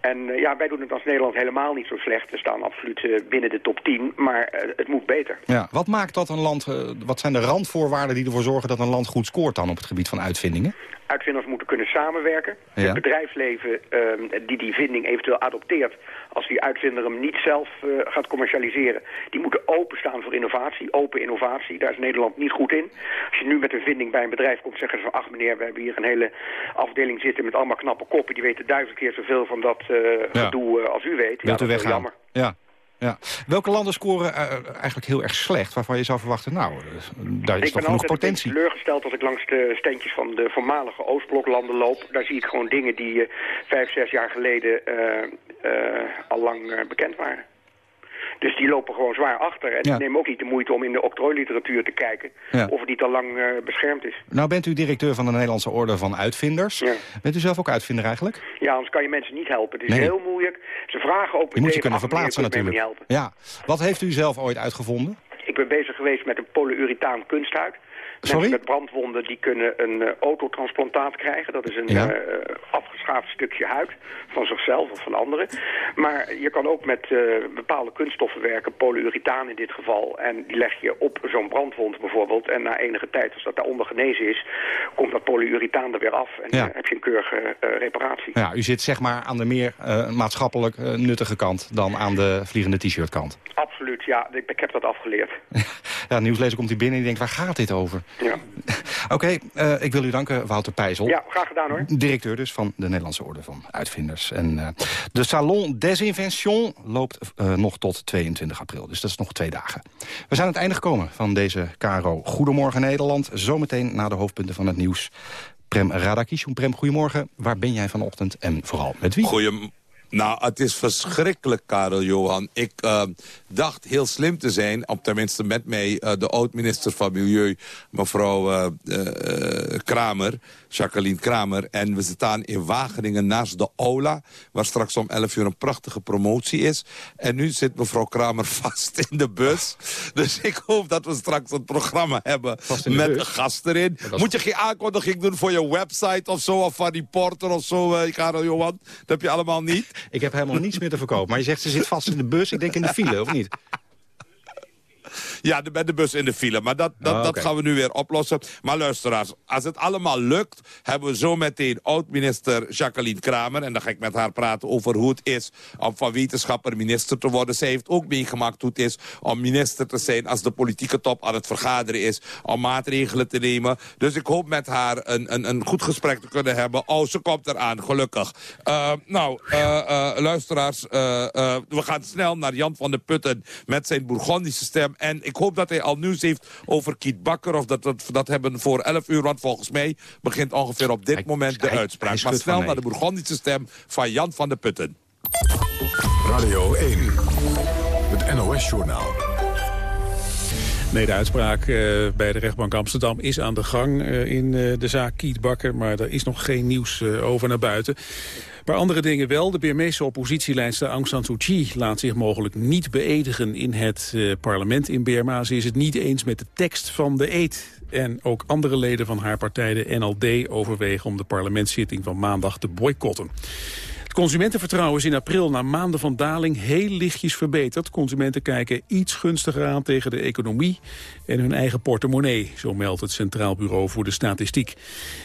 En eh, ja, wij doen het als Nederland helemaal niet zo slecht. We staan absoluut binnen de top 10, maar het moet beter. Ja. Wat maakt dat een land, wat zijn de randvoorwaarden die ervoor zorgen dat een land goed scoort dan op het gebied van uitvindingen? Uitvinders moeten kunnen samenwerken. Ja. Het bedrijfsleven ehm, die die vinding eventueel adopteert... als die uitvinder hem niet zelf eh, gaat commercialiseren... die moeten openstaan voor innovatie, open innovatie. Daar is Nederland niet goed in. Als je nu met een vinding bij een bedrijf komt... zeggen ze van, ach meneer, we hebben hier een hele afdeling zitten... met allemaal knappe koppen. Die weten duizend keer zoveel van dat Ja. gedoe eh, als u weet. Ja, u dat is wel weggaan? jammer. Ja. Ja. Welke landen scoren eh, eigenlijk heel erg slecht, waarvan je zou verwachten, nou, eh, daar is ik toch ben genoeg altijd een beetje potentie? teleurgesteld als ik langs de standjes van de voormalige Oostbloklanden loop. Daar zie ik gewoon dingen die eh, vijf, zes jaar geleden eh, al lang bekend waren. Dus die lopen gewoon zwaar achter. En Ja. die nemen ook niet de moeite om in de octrooiliteratuur te kijken... Ja. of het niet al lang eh, beschermd is. Nou bent u directeur van de Nederlandse Orde van Uitvinders. Ja. Bent u zelf ook uitvinder eigenlijk? Ja, anders kan je mensen niet helpen. Het is Nee. heel moeilijk. Ze vragen ook Je moet je kunnen "Ach, meneer, verplaatsen natuurlijk. niet helpen. Ja. Wat heeft u zelf ooit uitgevonden? Ik ben bezig geweest met een polyurethaan kunsthuid. Sorry? Mensen met brandwonden die kunnen een eh, autotransplantaat krijgen. Dat is een Ja. eh, afgeschaafd stukje huid van zichzelf of van anderen. Maar je kan ook met eh, bepaalde kunststoffen werken, polyurethaan in dit geval. En die leg je op zo'n brandwond bijvoorbeeld. En na enige tijd, als dat daaronder genezen is, komt dat polyurethaan er weer af. En Ja. eh, heb je een keurige reparatie. Ja, u zit zeg maar aan de meer maatschappelijk nuttige kant dan aan de vliegende t-shirt kant. Absoluut, ja. Ik, ik heb dat afgeleerd. [LAUGHS] Ja, nieuwslezer komt hier binnen en die denkt, waar gaat dit over? Ja. [LAUGHS] Oké, eh, ik wil u danken, Wouter Pijzel. Ja, graag gedaan hoor. Directeur dus van de Nederlandse Orde van Uitvinders. En uh, de Salon des Inventions loopt uh, nog tot 22 april. Dus dat is nog twee dagen. We zijn aan het einde gekomen van deze KRO Goedemorgen Nederland. Zometeen na de hoofdpunten van het nieuws. Prem Radakishun. Prem, goedemorgen. Waar ben jij vanochtend en vooral met wie? Goedemorgen. Nou, het is verschrikkelijk, Karel Johan. Ik uh, dacht heel slim te zijn, op tenminste met mij... Uh, de oud-minister van Milieu, mevrouw uh, Kramer, Jacqueline Kramer. En we staan in Wageningen naast de Ola... waar straks om 11 uur een prachtige promotie is. En nu zit mevrouw Kramer [LAUGHS] vast in de bus. Dus ik hoop dat we straks een programma hebben met een gast erin. Moet je geen aankondiging doen voor je website of zo... of van reporter of zo, Karel Johan? Dat heb je allemaal niet. Ik heb helemaal niets meer te verkopen. Maar je zegt, ze zit vast in de bus. Ik denk in de file, of niet? Ja, met de bus in de file. Maar dat, dat, Oh, oké. dat gaan we nu weer oplossen. Maar luisteraars, als het allemaal lukt... hebben we zo meteen oud-minister Jacqueline Kramer... en dan ga ik met haar praten over hoe het is... om van wetenschapper minister te worden. Zij heeft ook meegemaakt hoe het is om minister te zijn... als de politieke top aan het vergaderen is... om maatregelen te nemen. Dus ik hoop met haar een, een, een goed gesprek te kunnen hebben. Oh, ze komt eraan, gelukkig. Eh, nou, eh, eh, luisteraars, we gaan snel naar Jan van der Putten... met zijn Bourgondische stem. En ik hoop dat hij al nieuws heeft over Kiet Bakker... of dat we dat hebben voor 11 uur, want volgens mij... begint ongeveer op dit moment de hij- uitspraak. hij maar snel naar de. Bourgondische stem van Jan van der Putten. Radio 1. Het NOS-journaal. Nee, de uitspraak eh, bij de rechtbank Amsterdam is aan de gang eh, in eh, de zaak Kiet Bakker. Maar er is nog geen nieuws eh, over naar buiten. Maar andere dingen wel. De Birmeese oppositieleidster Aung San Suu Kyi laat zich mogelijk niet beëdigen in het eh, parlement in Burma. Ze is het niet eens met de tekst van de eed. En ook andere leden van haar partij, de NLD, overwegen om de parlementszitting van maandag te boycotten. Het consumentenvertrouwen is in april na maanden van daling heel lichtjes verbeterd. Consumenten kijken iets gunstiger aan tegen de economie en hun eigen portemonnee, zo meldt het Centraal Bureau voor de Statistiek.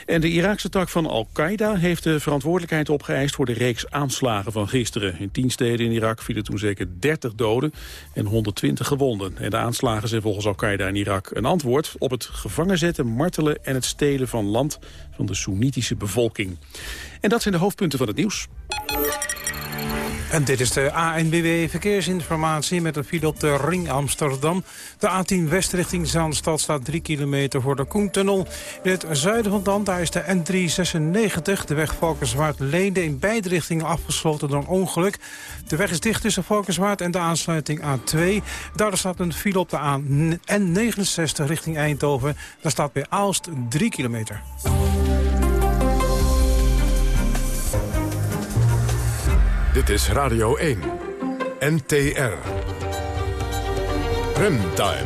En de Iraakse tak van Al-Qaeda heeft de verantwoordelijkheid opgeëist voor de reeks aanslagen van gisteren. In tien steden in Irak vielen toen zeker 30 doden en 120 gewonden. En de aanslagen zijn volgens Al-Qaeda in Irak een antwoord op het gevangen zetten, martelen en het stelen van land van de Soenitische bevolking. En dat zijn de hoofdpunten van het nieuws. En dit is de ANBW Verkeersinformatie met een file op de Ring Amsterdam. De A10 West richting Zaanstad staat 3 kilometer voor de Koentunnel. In het zuiden van land daar is de N396, de weg Valkenswaard-Leden... in beide richtingen afgesloten door een ongeluk. De weg is dicht tussen Valkenswaard en de aansluiting A2. Daardoor staat een file op de N69 richting Eindhoven. Daar staat bij Aalst 3 kilometer. Dit is Radio 1. NTR. Remtime.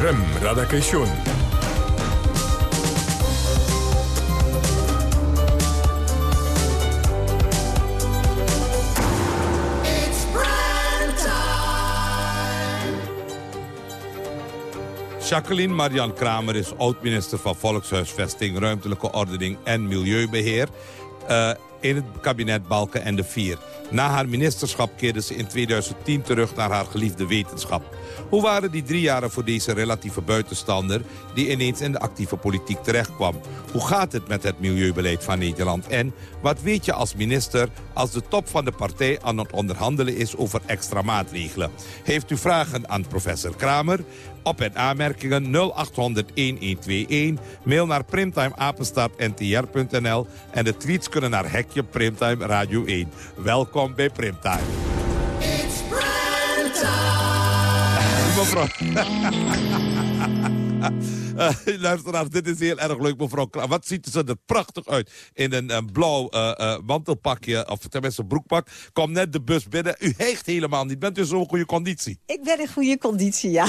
Rem Radakation. Jacqueline Marian Kramer is oud-minister van Volkshuisvesting, Ruimtelijke Ordening en Milieubeheer. eh, in het kabinet Balken en de Vier. Na haar ministerschap keerde ze in 2010 terug naar haar geliefde wetenschap. Hoe waren die drie jaren voor deze relatieve buitenstander... die ineens in de actieve politiek terechtkwam? Hoe gaat het met het milieubeleid van Nederland? En wat weet je als minister als de top van de partij aan het onderhandelen is over extra maatregelen? Heeft u vragen aan professor Kramer? Op- en aanmerkingen 0800-1121. Mail naar primtimeapenstaartntr.nl. En de tweets kunnen naar Hekje Primtime Radio 1. Welkom bij Primtime. [LAUGHS] Mevrouw. [LAUGHS] Eh, [LAUGHS] luisteraars, dit is heel erg leuk, mevrouw Kramer. Wat ziet ze er prachtig uit in een, een blauw eh, eh, mantelpakje, of tenminste een broekpak. Kom net de bus binnen. U heegt helemaal niet. Bent u in zo'n goede conditie? Ik ben in goede conditie, ja.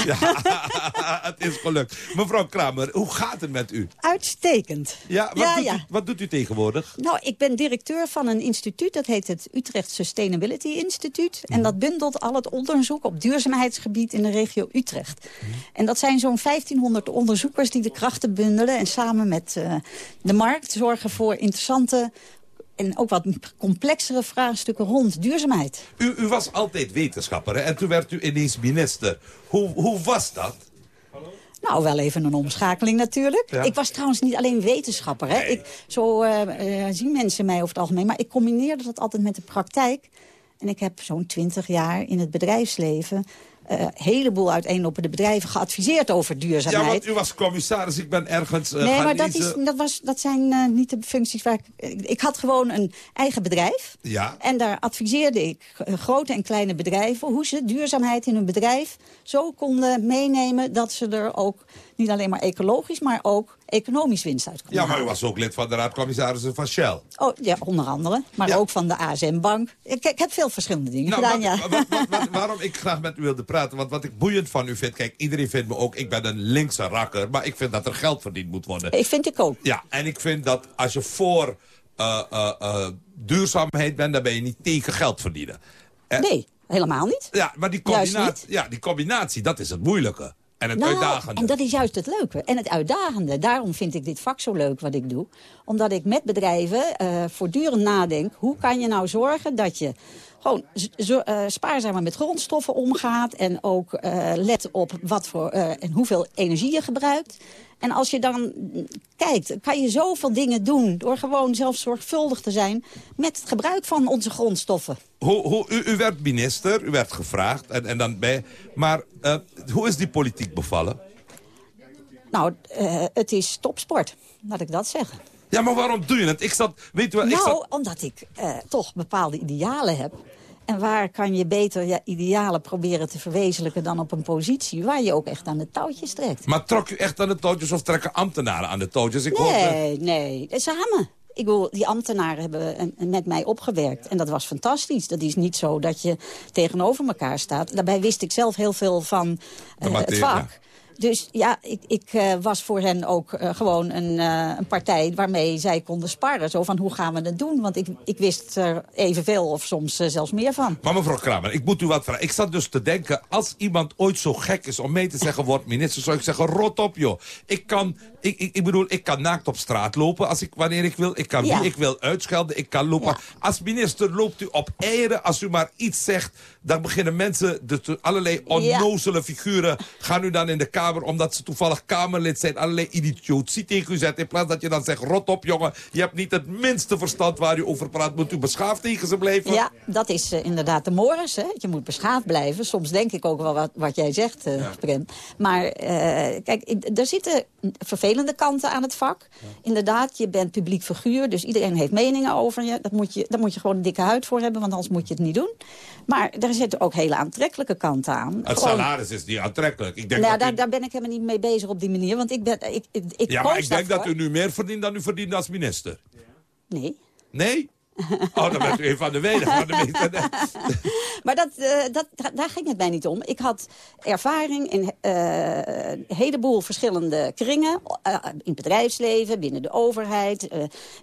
[LAUGHS] het is gelukt. Mevrouw Kramer, hoe gaat het met u? Uitstekend. Ja, wat, Ja, doet, ja. U, wat doet u tegenwoordig? Nou, ik ben directeur van een instituut, dat heet het Utrecht Sustainability Instituut. En dat bundelt al het onderzoek op duurzaamheidsgebied in de regio Utrecht. En dat zijn zo'n 1500 onderzoekers die de krachten bundelen... en samen met eh, de markt zorgen voor interessante en ook wat complexere vraagstukken rond duurzaamheid. U, u was altijd wetenschapper hè? en toen werd u ineens minister. Hoe, hoe was dat? Nou, wel even een omschakeling natuurlijk. Ja. Ik was trouwens niet alleen wetenschapper. Hè. Ik, zo eh, eh, zien mensen mij over het algemeen. Maar ik combineerde dat altijd met de praktijk. En ik heb zo'n twintig jaar in het bedrijfsleven... een heleboel uiteenlopende bedrijven geadviseerd over Ja, duurzaamheid. want u was commissaris. Ik ben ergens eh, nee, maar dat, is, dat, was, dat zijn eh, niet de functies waar ik... Ik, ik had gewoon een eigen bedrijf. Ja. En daar adviseerde ik grote en kleine bedrijven... hoe ze duurzaamheid in hun bedrijf zo konden meenemen... dat ze er ook niet alleen maar ecologisch... maar ook economisch winst uit Ja, maar u was ook lid van de raad commissarissen van Shell. Oh, ja, onder andere. Maar ook van de ASM-bank. Ik, ik heb veel verschillende dingen Nou, gedaan, wat- ja. wat- wat- wat- waarom ik graag met u wilde praten, want wat ik boeiend van u vind... Kijk, iedereen vindt me ook, ik ben een linkse rakker... maar ik vind dat er geld verdiend moet worden. Ik vind ik ook. Ja, en ik vind dat als je voor eh, eh, eh, duurzaamheid bent... dan ben je niet tegen geld verdienen. En- Nee, helemaal niet. Ja, maar die combinatie, ja, die combinatie, dat is het moeilijke. En het Nou, uitdagende. En dat is juist het leuke en het uitdagende. Daarom vind ik dit vak zo leuk wat ik doe. Omdat ik met bedrijven eh, voortdurend nadenk... hoe kan je nou zorgen dat je gewoon zo, eh, spaarzamer met grondstoffen omgaat... en ook eh, let op wat voor, en hoeveel energie je gebruikt... En als je dan kijkt, kan je zoveel dingen doen... door gewoon zelf zorgvuldig te zijn met het gebruik van onze grondstoffen. Hoe, hoe, u, u werd minister, u werd gevraagd, en, en dan bij, maar eh, hoe is die politiek bevallen? Nou, eh, het is topsport, laat ik dat zeggen. Ja, maar waarom doe je het? Ik zat, weet u wel, ik nou, zat... omdat ik eh, toch bepaalde idealen heb. En waar kan je beter je idealen proberen te verwezenlijken... dan op een positie waar je ook echt aan de touwtjes trekt? Maar trok u echt aan de touwtjes of trekken ambtenaren aan de touwtjes? Ik hoorde... Nee, nee, eh, samen. Ik bedoel, die ambtenaren hebben met mij opgewerkt. En dat was fantastisch. Dat is niet zo dat je tegenover elkaar staat. Daarbij wist ik zelf heel veel van eh, het vak. Dus ja, ik, ik eh, was voor hen ook eh, gewoon een, eh, een partij waarmee zij konden sparren. Zo van, hoe gaan we het doen? Want ik, ik wist er evenveel of soms zelfs meer van. Maar mevrouw Kramer, ik moet u wat vragen. Ik zat dus te denken, als iemand ooit zo gek is om mee te zeggen... wordt minister, zou ik zeggen, rot op joh. Ik kan, ik, ik, ik bedoel, ik kan naakt op straat lopen als ik, wanneer ik wil. Ik kan Ja. wie ik wil uitschelden, ik kan lopen. Als minister loopt u op eieren. Als u maar iets zegt, dan beginnen mensen... De, de- allerlei onnozele figuren gaan u dan in de Kamer... omdat ze toevallig Kamerlid zijn, allerlei idiotie tegen u zetten. In plaats dat je dan zegt, rot op jongen. Je hebt niet het minste verstand waar u over praat. Moet u beschaafd tegen ze blijven? Ja, dat is eh, inderdaad de mores. Hè? Je moet beschaafd blijven. Soms denk ik ook wel wat, wat jij zegt, eh Prem. Maar eh, kijk, er zitten vervelende kanten aan het vak. Inderdaad, je bent publiek figuur, dus iedereen heeft meningen over je. Dat moet je. Daar moet je gewoon een dikke huid voor hebben, want anders moet je het niet doen. Maar er zitten ook hele aantrekkelijke kanten aan. Het Gewoon- salaris is niet aantrekkelijk. Ik denk nou, dat daar, u- daar ben ik helemaal niet mee bezig op die manier. Want ik ben. Ik, ik, ik ja, maar ik denk dat u nu meer verdient dan u verdient als minister. Nee. Nee? [LAUGHS] Oh, dan bent u een van de weinigen. van de meeste- [LAUGHS] Maar dat, eh, dat, daar ging het mij niet om. Ik had ervaring in eh, een heleboel verschillende kringen. eh, in het bedrijfsleven, binnen de overheid,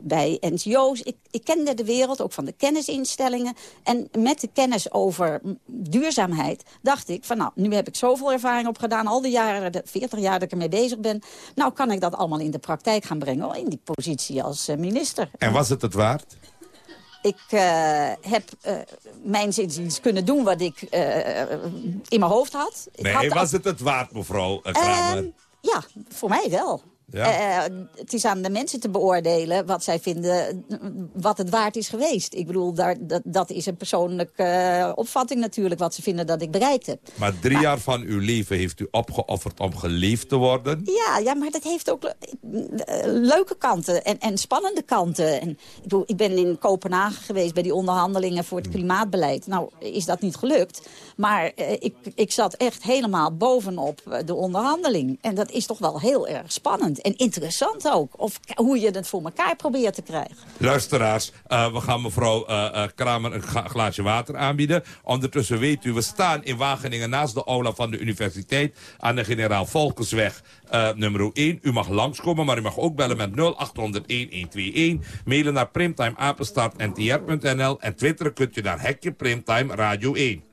bij NGO's. Ik, ik kende de wereld, ook van de kennisinstellingen. En met de kennis over duurzaamheid dacht ik van... nou, nu heb ik zoveel ervaring opgedaan. Al die jaren, de 40 jaar dat ik ermee bezig ben. Nou kan ik dat allemaal in de praktijk gaan brengen. In die positie als minister. En was het het waard? Ik eh, heb eh mijn zinziens kunnen doen wat ik eh, in mijn hoofd had. Ik Nee, had was het het waard, mevrouw Kramer? Ja, voor mij wel. Ja. Eh, het is aan de mensen te beoordelen wat zij vinden, wat het waard is geweest. Ik bedoel, daar, dat, dat is een persoonlijke eh, opvatting natuurlijk, wat ze vinden dat ik bereikt heb. Maar drie jaar van uw leven heeft u opgeofferd om geliefd te worden. Ja, ja, maar dat heeft ook le- eh, leuke kanten en, en spannende kanten. En, ik, bedoel, ik ben in Kopenhagen geweest bij die onderhandelingen voor het klimaatbeleid. Nou, is dat niet gelukt. Maar eh, ik, ik zat echt helemaal bovenop eh, de onderhandeling. En dat is toch wel heel erg spannend. En interessant ook. Of hoe je het voor elkaar probeert te krijgen. Luisteraars, eh, we gaan mevrouw Kramer een glaasje water aanbieden. Ondertussen weet u, we staan in Wageningen naast de aula van de universiteit... aan de generaal Volkensweg nummer 1. U mag langskomen, maar u mag ook bellen met 0800-1121. Mailen naar primtimeapenstaartntr.nl en twitteren kunt u naar Hekje Primtime Radio 1.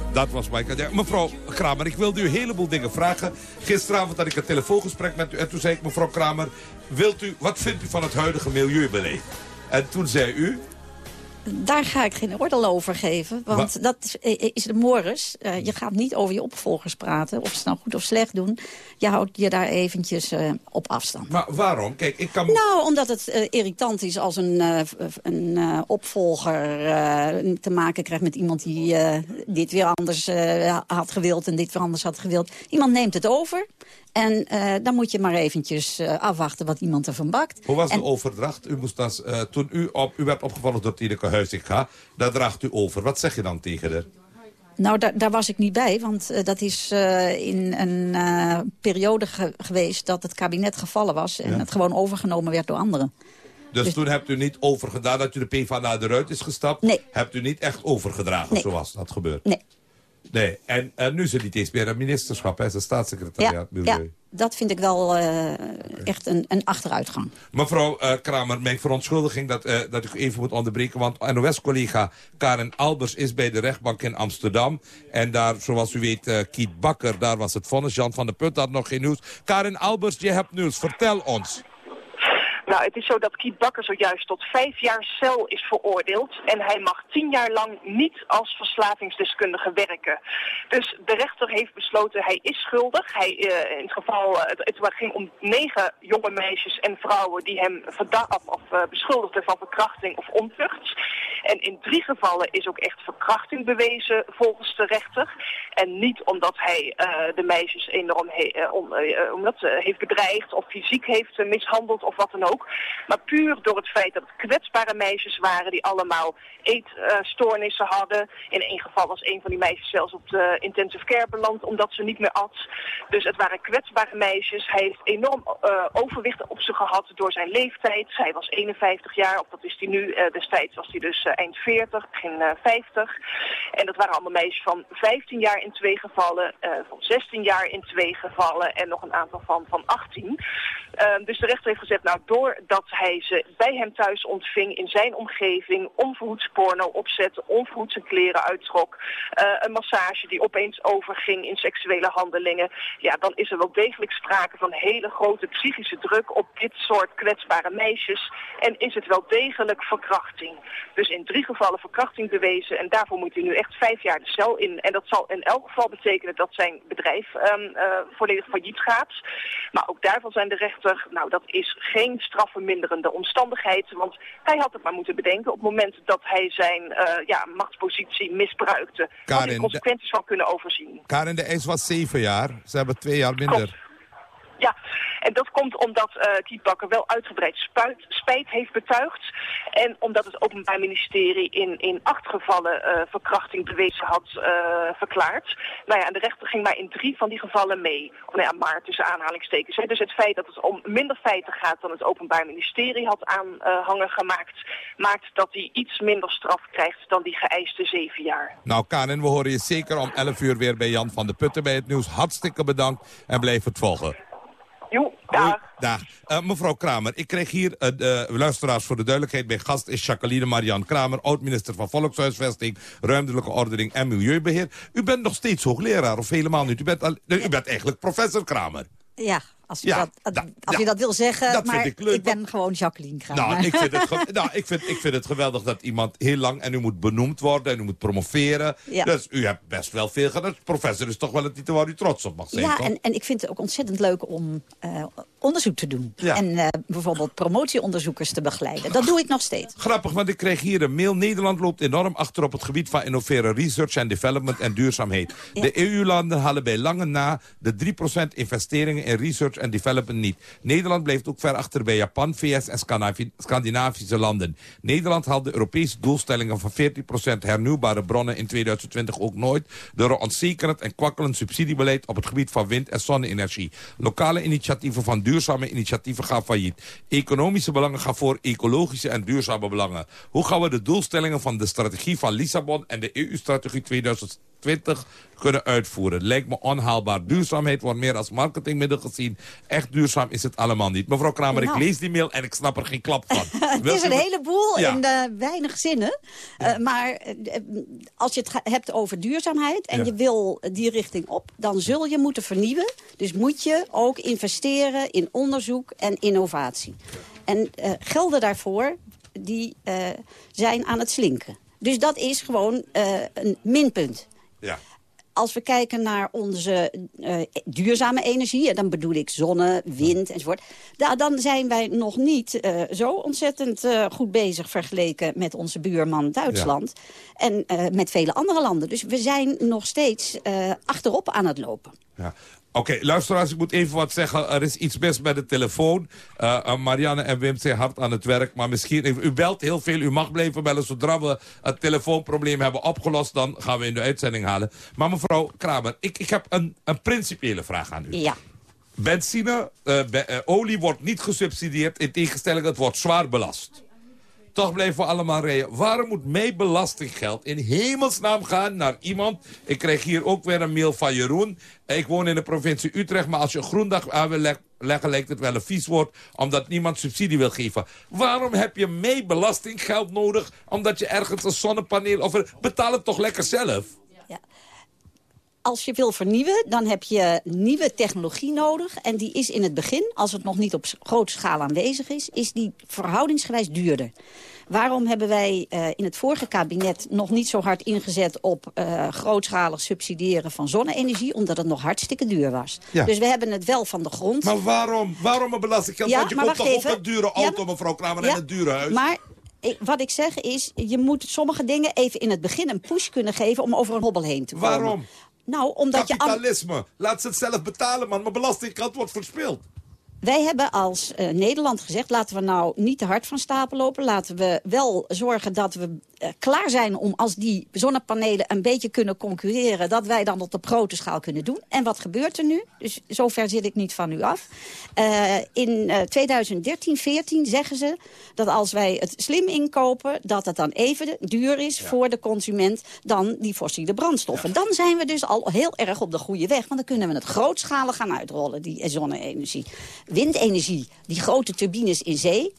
dat was. Ja, mevrouw Kramer, ik wilde u een heleboel dingen vragen. Gisteravond had ik een telefoongesprek met u en toen zei ik, mevrouw Kramer, wilt u, wat vindt u van het huidige milieubeleid? En toen zei u, Daar ga ik geen oordeel over geven, want Wa- dat is, de mores. Eh, je gaat niet over je opvolgers praten, of ze nou goed of slecht doen. Je houdt je daar eventjes eh, op afstand. maar waarom? Kijk, ik kan... Nou, omdat het eh, irritant is als een, een opvolger te maken krijgt met iemand die dit weer anders had gewild en dit weer anders had gewild. Iemand neemt het over en dan moet je maar eventjes afwachten wat iemand ervan bakt. Hoe was En- de overdracht? U moest eh, toen u, op, u werd opgevallen door Tineke Huizinga, daar draagt u over. Wat zeg je dan tegen haar? Nou, daar, daar was ik niet bij, want eh, dat is eh, in een eh, periode ge- geweest dat het kabinet gevallen was en Ja. het gewoon overgenomen werd door anderen. Dus, Dus- toen hebt u niet overgedaan dat u de PvdA eruit is gestapt? Nee. Hebt u niet echt overgedragen Nee. zoals dat gebeurt? Nee. Nee, en, en nu is het niet eens meer een ministerschap, hè? Ze staatssecretariaat Ja, Milieu. ja, dat vind ik wel eh, echt een, een achteruitgang. Mevrouw eh, Kramer, mijn verontschuldiging dat, eh, dat ik u even moet onderbreken... want NOS-collega Karen Albers is bij de rechtbank in Amsterdam. En daar, zoals u weet, eh, Kiet Bakker, daar was het vonnis. Jan van der Put had nog geen nieuws. Karen Albers, je hebt nieuws. Vertel ons. Nou, het is zo dat Kiet Bakker zojuist tot vijf jaar cel is veroordeeld. En hij mag tien jaar lang niet als verslavingsdeskundige werken. Dus de rechter heeft besloten, hij is schuldig. Hij, eh, in het geval, eh, het, het ging om negen jonge meisjes en vrouwen die hem verda- of, of eh, beschuldigden van verkrachting of ontucht. En in drie gevallen is ook echt verkrachting bewezen volgens de rechter. En niet omdat hij eh, de meisjes enorm he- eh, om, eh, omdat ze heeft bedreigd of fysiek heeft mishandeld of wat dan ook. Maar puur door het feit dat het kwetsbare meisjes waren die allemaal eetstoornissen hadden. In één geval was een van die meisjes zelfs op de intensive care beland omdat ze niet meer at. Dus het waren kwetsbare meisjes. Hij heeft enorm eh, overwicht op zich gehad door zijn leeftijd. Hij was 51 jaar, of dat is hij nu. Destijds was hij dus eind 40, begin eh, 50. En dat waren allemaal meisjes van 15 jaar in twee gevallen, eh, van 16 jaar in twee gevallen en nog een aantal van, van 18. Ehm, dus de rechter heeft gezegd, nou doordat hij ze bij hem thuis ontving in zijn omgeving, onverhoeds porno opzette, onverhoeds zijn kleren uittrok, eh, een massage die opeens overging in seksuele handelingen, ja dan is er wel degelijk sprake van hele grote psychische druk op dit soort kwetsbare meisjes en is het wel degelijk verkrachting. Dus in drie gevallen verkrachting bewezen en daarvoor moet hij nu echt vijf jaar de cel in. En dat zal in elk geval betekenen dat zijn bedrijf ehm, eh, volledig failliet gaat. Maar ook daarvan zijn de rechter, nou dat is geen strafverminderende omstandigheid, want hij had het maar moeten bedenken op het moment dat hij zijn eh, ja, machtspositie misbruikte. Karin, de consequenties van kunnen overzien. Karen, de eis was zeven jaar. Ze hebben twee jaar minder. Ja, en dat komt omdat eh Kiet Bakker wel uitgebreid spuit, spijt heeft betuigd. En omdat het Openbaar Ministerie in, in acht gevallen eh, verkrachting bewezen had eh, verklaard. Nou ja, en de rechter ging maar in drie van die gevallen mee. Of nou ja, maar tussen aanhalingstekens. Dus het feit dat het om minder feiten gaat dan het Openbaar Ministerie had aanhangen gemaakt... maakt dat hij iets minder straf krijgt dan die geëiste zeven jaar. Nou, Karen, we horen je zeker om 11 uur weer bij Jan van der Putten bij het nieuws. Hartstikke bedankt en blijf het volgen. Jo, dag. dag. Eh, mevrouw Kramer, ik kreeg hier, eh, de luisteraars voor de duidelijkheid... mijn gast is Jacqueline Marianne Kramer... oud-minister van Volkshuisvesting, Ruimtelijke Ordening en Milieubeheer. U bent nog steeds hoogleraar, of helemaal niet? U bent, al, nee, u bent eigenlijk professor Kramer. Ja, als, u Ja, dat, da- als ja. u dat wil zeggen, Dat vind maar ik leuk, ben gewoon Jacqueline Kramer. Nou, ik vind, het [LAUGHS] nou ik, vind, ik vind het geweldig dat iemand heel lang... en u moet benoemd worden en u moet promoveren. Ja. Dus u hebt best wel veel gedaan. Professor is toch wel het titel waar u trots op mag zijn, Ja, en, en ik vind het ook ontzettend leuk om eh, onderzoek te doen. En eh, bijvoorbeeld promotieonderzoekers te begeleiden. Dat doe ik nog steeds. Grappig, want ik kreeg hier een mail. Nederland loopt enorm achter op het gebied van innoveren, research en development en duurzaamheid. De EU-landen halen bij lange na de 3% investeringen in research en development niet. Nederland blijft ook ver achter bij Japan, VS en Scandinavi- Scandinavische landen. Nederland haalt de Europese doelstellingen van 14% hernieuwbare bronnen in 2020 ook nooit... door een onzekerend en kwakkelend subsidiebeleid op het gebied van wind- en zonne-energie. Lokale initiatieven van duurzame initiatieven gaan failliet. Economische belangen gaan voor ecologische en duurzame belangen. Hoe gaan we de doelstellingen van de strategie van Lissabon en de EU-strategie 2020 kunnen uitvoeren? Lijkt me onhaalbaar. Duurzaamheid wordt meer als marketingmiddel gezien Echt duurzaam is het allemaal niet. Mevrouw Kramer, Nou. ik lees die mail en ik snap er geen klap van. [LAUGHS] het Wilt is een heleboel Ja. in eh, weinig zinnen. Eh, maar eh, als je het hebt over duurzaamheid en Ja. je wil die richting op... dan zul je moeten vernieuwen. Dus moet je ook investeren in onderzoek en innovatie. En gelden daarvoor, die zijn aan het slinken. Dus dat is gewoon een minpunt. Ja. Als we kijken naar onze eh, duurzame energie... en dan bedoel ik zonne, wind enzovoort... da- dan zijn wij nog niet eh, zo ontzettend eh, goed bezig... vergeleken met onze buurman Duitsland. En met vele andere landen. Dus we zijn nog steeds achterop aan het lopen. Ja. Oké, luisteraars, ik moet even wat zeggen. Er is iets best bij de telefoon. Eh, eh, Marianne en Wim zijn hard aan het werk. Maar misschien, u belt heel veel, u mag blijven bellen. Zodra we het telefoonprobleem hebben opgelost... dan gaan we in de uitzending halen. Maar mevrouw Kramer, ik, ik heb een, een principiële vraag aan u. Ja. Benzine, be- eh, olie wordt niet gesubsidieerd. In tegenstelling, het wordt zwaar belast. Toch blijven we allemaal rijden. Waarom moet mijn belastinggeld in hemelsnaam gaan naar iemand... Ik krijg hier ook weer een mail van Jeroen. Ik woon in de provincie Utrecht, maar als je een groendag aan wil leg- leggen... lijkt het wel een vies woord, omdat niemand subsidie wil geven. Waarom heb je mee belastinggeld nodig... omdat je ergens een zonnepaneel... of betaal het toch lekker zelf? Als je wil vernieuwen, dan heb je nieuwe technologie nodig. En die is in het begin, als het nog niet op grote schaal aanwezig is... is die verhoudingsgewijs duurder. Waarom hebben wij eh, in het vorige kabinet nog niet zo hard ingezet... op eh, grootschalig subsidiëren van zonne-energie? Omdat het nog hartstikke duur was. Ja. Dus we hebben het wel van de grond. Maar waarom? Waarom een belastinggeld? Ja, Want je wacht toch ook even. een dure auto, mevrouw Kramer, en een dure huis? Maar ik, wat ik zeg is, je moet sommige dingen even in het begin een push kunnen geven... om over een hobbel heen te komen. Waarom? Nou, omdat je... Kapitalisme. Laat ze het zelf betalen, man. Maar belastinggeld wordt verspild. Wij hebben als eh, Nederland gezegd, laten we nou niet te hard van stapel lopen. Laten we wel zorgen dat we eh, klaar zijn om als die zonnepanelen een beetje kunnen concurreren... dat wij dan dat op grote schaal kunnen doen. En wat gebeurt er nu? Dus zover zit ik niet van u af. Eh, in eh 2013, 14 zeggen ze dat als wij het slim inkopen... dat het dan even duur is voor de consument dan die fossiele brandstoffen. Dan zijn we dus al heel erg op de goede weg. Want dan kunnen we het grootschalig gaan uitrollen, die zonne-energie. Windenergie, die grote turbines in zee...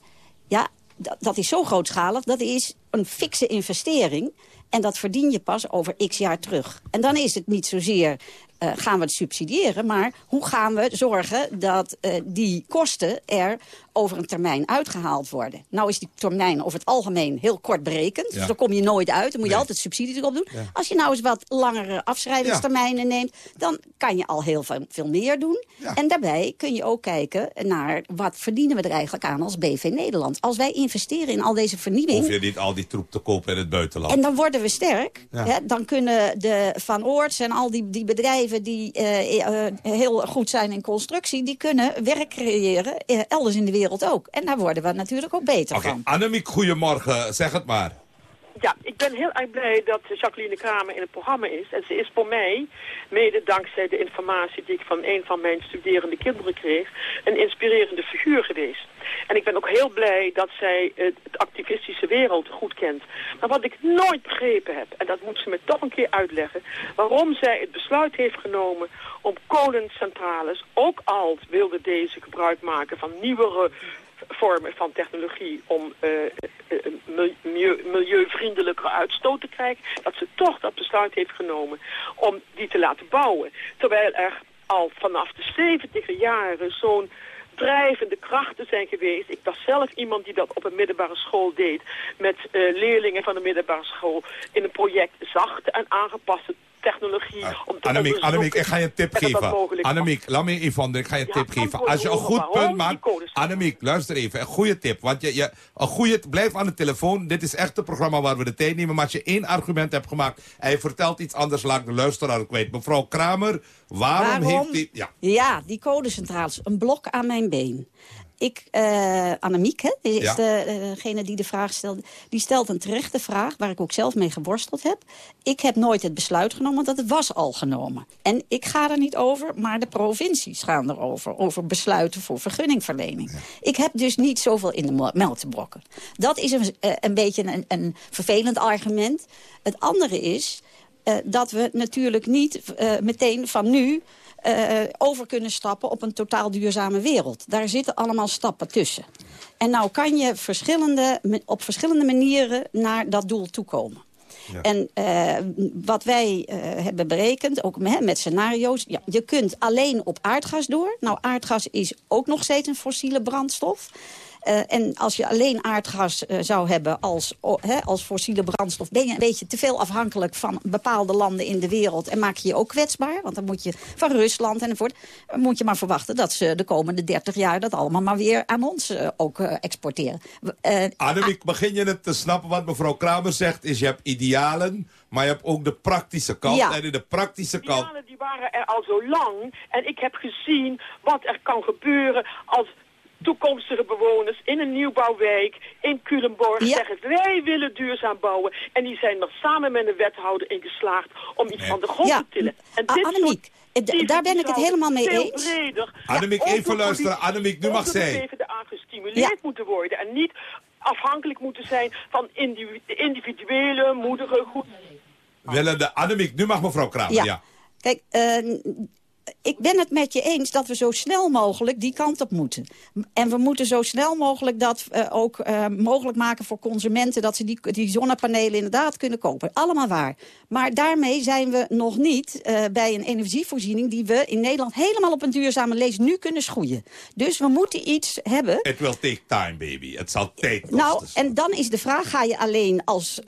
Ja, dat, dat is zo grootschalig. Dat is een fikse investering. En dat verdien je pas over x jaar terug. En dan is het niet zozeer... eh, gaan we het subsidiëren, maar hoe gaan we zorgen dat eh, die kosten er over een termijn uitgehaald worden? Nou is die termijn over het algemeen heel kort berekend. Ja. Dus daar kom je nooit uit. Dan moet je altijd subsidies erop doen. Ja. Als je nou eens wat langere afschrijvingstermijnen neemt... dan kan je al heel veel, veel meer doen. En daarbij kun je ook kijken naar wat verdienen we er eigenlijk aan als BV Nederland. Als wij investeren in al deze vernieuwing... Hoef je niet al die troep te kopen in het buitenland. En dan worden we sterk. Hè, dan kunnen de Van Oorts en al die, die bedrijven die eh, eh, heel goed zijn in constructie... die kunnen werk creëren, eh, elders in de wereld ook. En daar worden we natuurlijk ook beter Oké, van. Annemiek, goedemorgen. Zeg het maar. Ja, ik ben heel erg blij dat Jacqueline Kramer in het programma is. En ze is voor mij, mede dankzij de informatie die ik van een van mijn studerende kinderen kreeg, een inspirerende figuur geweest. En ik ben ook heel blij dat zij het, het activistische wereld goed kent. Maar wat ik nooit begrepen heb, en dat moet ze me toch een keer uitleggen, waarom zij het besluit heeft genomen om kolencentrales, ook al wilde deze gebruik maken van nieuwere vormen van technologie om eh, eh, mil- milieu, milieuvriendelijke uitstoot te krijgen, dat ze toch dat besluit heeft genomen om die te laten bouwen. Terwijl er al vanaf de 70 jaren zo'n drijvende krachten zijn geweest. Ik was zelf iemand die dat op een middelbare school deed. Met eh, leerlingen van de middelbare school in een project zachte en aangepaste technologie. om te Annemiek, Annemiek, ik ga je een tip geven. Annemiek, laat me even ik ga je een Ja, tip geven. Als je een goed waarom punt maakt... Annemiek, luister even, een goede tip. Want je, je, een goede, blijf aan de telefoon. Dit is echt een programma waar we de tijd nemen. Maar als je één argument hebt gemaakt en je vertelt iets anders... laat ik de luisteraar weten. Mevrouw Kramer, waarom, heeft die... Ja. Ja, die codecentrales. Een blok aan mijn been. Ik, eh Annemiek, hè, is Ja. de, degene die de vraag stelde. Die stelt een terechte vraag, waar ik ook zelf mee geworsteld heb. Ik heb nooit het besluit genomen, want het was al genomen. En ik ga er niet over, maar de provincies gaan erover. Over besluiten voor vergunningverlening. Ik heb dus niet zoveel in de melk te brokken. Dat is een, eh, een beetje een, een vervelend argument. Het andere is eh, dat we natuurlijk niet meteen van nu eh, over kunnen stappen op een totaal duurzame wereld. Daar zitten allemaal stappen tussen. En nou kan je verschillende, op verschillende manieren naar dat doel toekomen. En uh, wat wij uh, hebben berekend, ook met, met scenario's... Ja, je kunt alleen op aardgas door. Nou, aardgas is ook nog steeds een fossiele brandstof. Uh, en als je alleen aardgas uh, zou hebben als, uh, als fossiele brandstof... ben je een beetje te veel afhankelijk van bepaalde landen in de wereld... en maak je je ook kwetsbaar, want dan moet je van Rusland enzovoort... moet je maar verwachten dat ze de komende 30 jaar... dat allemaal maar weer aan ons ook exporteren. Annemiek, begin je het te snappen wat mevrouw Kramer zegt... is je hebt idealen, maar je hebt ook de praktische kant. Ja. En in de praktische kant... Idealen die waren er al zo lang. En ik heb gezien wat er kan gebeuren als toekomstige bewoners in een nieuwbouwwijk in Culemborg Ja. zeggen wij willen duurzaam bouwen. En die zijn er samen met een wethouder in geslaagd om iets van de grond Ja, te tillen. En dit Annemiek, soort d- daar ben ik het helemaal mee eens. breder, Annemiek, even luisteren. Annemiek, nu mag zij. Gestimuleerd moeten worden. En niet afhankelijk moeten zijn van individu- individuele, moedige, goed... Willen de Annemiek, nu mag mevrouw Kramer, ja. Ja. Kijk, eh, ik ben het met je eens dat we zo snel mogelijk die kant op moeten. En we moeten zo snel mogelijk dat eh, ook eh, mogelijk maken voor consumenten... dat ze die, die zonnepanelen inderdaad kunnen kopen. Allemaal waar. Maar daarmee zijn we nog niet eh, bij een energievoorziening... die we in Nederland helemaal op een duurzame lees nu kunnen schoeien. Dus we moeten iets hebben It will take time, baby. Het zal tijd kosten. nou, en dan is de vraag, ga je alleen als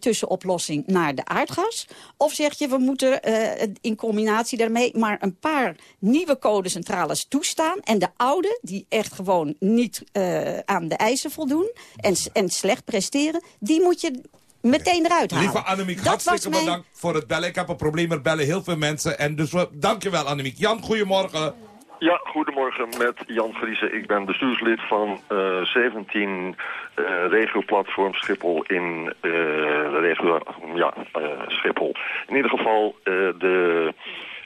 tussenoplossing naar de aardgas? Of zeg je, we moeten in combinatie daarmee maar een paar nieuwe kolencentrales toestaan... en de oude, die echt gewoon niet eh, aan de eisen voldoen en, en slecht presteren... die moet je meteen eruit halen. Lieve Annemiek, Dat hartstikke mijn- bedankt voor het bellen. Ik heb een probleem, er bellen heel veel mensen. En dus we, dankjewel Annemiek. Jan, goedemorgen. Ja, goedemorgen met Jan Vriezen. Ik ben bestuurslid van eh 17 eh regioplatform Schiphol in eh, de regio ja, Schiphol. In ieder geval eh, de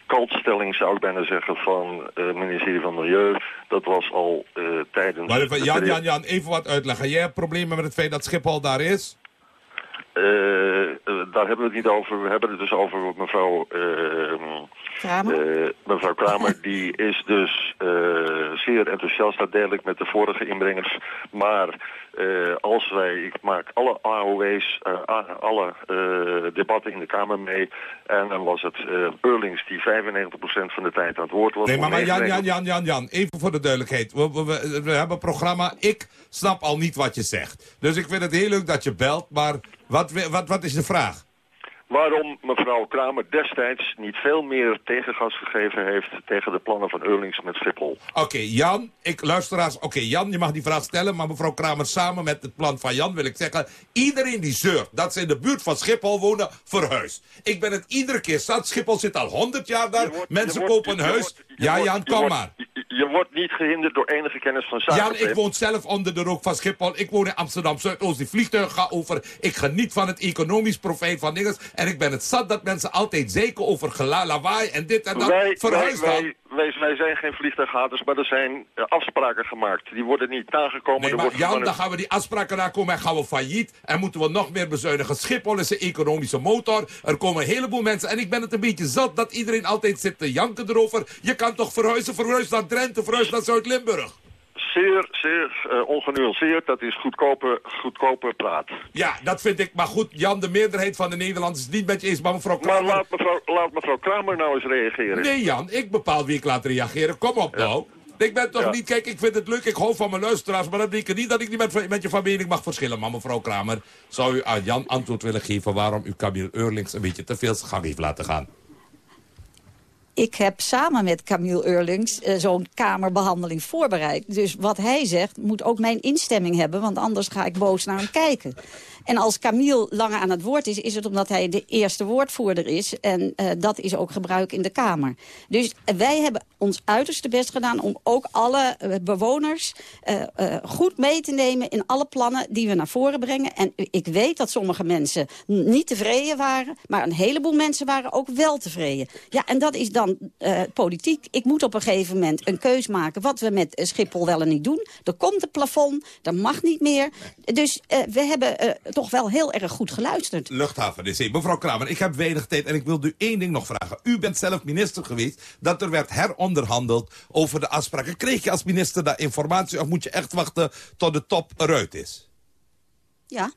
kaltstelling zou ik bijna zeggen van eh, het ministerie van Milieu. Dat was al eh, tijdens... Maar even, de Jan, Jan, Jan, even wat uitleggen. Jij hebt problemen met het feit dat Schiphol daar is? Eh, eh, daar hebben we het niet over. We hebben het dus over mevrouw... eh, Kramer? eh, mevrouw Kramer, [LAUGHS] die is dus eh, zeer enthousiast, ik met de vorige inbrengers. Maar eh, als wij, ik maak alle AOW's, eh, a- alle eh, debatten in de Kamer mee. En dan was het eh Eurlings die 95% van de tijd aan het woord was. Nee, maar, maar Jan, 99% Jan, Jan, Jan, Jan, even voor de duidelijkheid. We, we, we, we hebben een programma. Ik snap al niet wat je zegt. Dus ik vind het heel leuk dat je belt, maar wat, wat, wat is de vraag? Waarom mevrouw Kramer destijds niet veel meer tegengas gegeven heeft tegen de plannen van Eurlings met Schiphol. Oké, Jan, ik luisteraars. Oké, Jan, je mag die vraag stellen, maar mevrouw Kramer, samen met het plan van Jan wil ik zeggen... iedereen die zeurt dat ze in de buurt van Schiphol wonen, verhuis. Ik ben het iedere keer zat. Schiphol zit al 100 jaar daar. Mensen wordt- kopen een huis. wordt- ja, Jan, kom maar. Je, wordt niet gehinderd door enige kennis van zaken. Jan, ik woon zelf onder de rook van Schiphol. Ik woon in Amsterdam Zuidoost. Die vliegtuig gaat over. Ik geniet van het economisch profijt van dingen. En ik ben het zat dat mensen altijd zeker over lawaai en dit en dat. wij, wij, dan. wij, wij, zijn geen vliegtuighaters, maar er zijn eh, afspraken gemaakt. Die worden niet nagekomen. Nee, maar wordt Jan, dan gaan we die afspraken nakomen en gaan we failliet. En moeten we nog meer bezuinigen. Schiphol is een economische motor. Er komen een heleboel mensen. En ik ben het een beetje zat dat iedereen altijd zit te janken erover. Je kan toch verhuizen, verhuis naar Drenthe, verhuis naar Zuid-Limburg. Zeer, zeer eh, ongenuanceerd. Dat is goedkope, goedkope praat. Ja, dat vind ik. Maar goed, Jan, de meerderheid van de Nederlanders is niet met je eens. Maar mevrouw Maar Kramer... laat mevrouw, laat mevrouw Kramer nou eens reageren. Nee, Jan, ik bepaal wie ik laat reageren. Kom op nou. Ik ben toch Ja. niet... Kijk, ik vind het leuk. Ik hou van mijn luisteraars. Maar dat betekent niet dat ik niet met, met je van mening mag verschillen. Maar mevrouw Kramer, zou u aan Jan antwoord willen geven... waarom u Camille Eurlings een beetje te veel gang heeft laten gaan? Ik heb samen met Camille Eurlings eh, zo'n kamerbehandeling voorbereid. Dus wat hij zegt moet ook mijn instemming hebben, want anders ga ik boos naar hem kijken. En als Camille langer aan het woord is, is het omdat hij de eerste woordvoerder is. En eh, dat is ook gebruik in de Kamer. Dus wij hebben ons uiterste best gedaan om ook alle eh, bewoners eh, goed mee te nemen in alle plannen die we naar voren brengen. En ik weet dat sommige mensen niet tevreden waren, maar een heleboel mensen waren ook wel tevreden. Ja, en dat is dan politiek. Ik moet op een gegeven moment een keus maken wat we met Schiphol wel en niet doen. Er komt een plafond, er mag niet meer. Dus we hebben toch wel heel erg goed geluisterd. Luchthaven DC. Mevrouw Kramer, ik heb weinig tijd en ik wil u één ding nog vragen. U bent zelf minister geweest dat er werd heronderhandeld over de afspraken. Kreeg je als minister daar informatie of moet je echt wachten tot de top eruit is? Ja.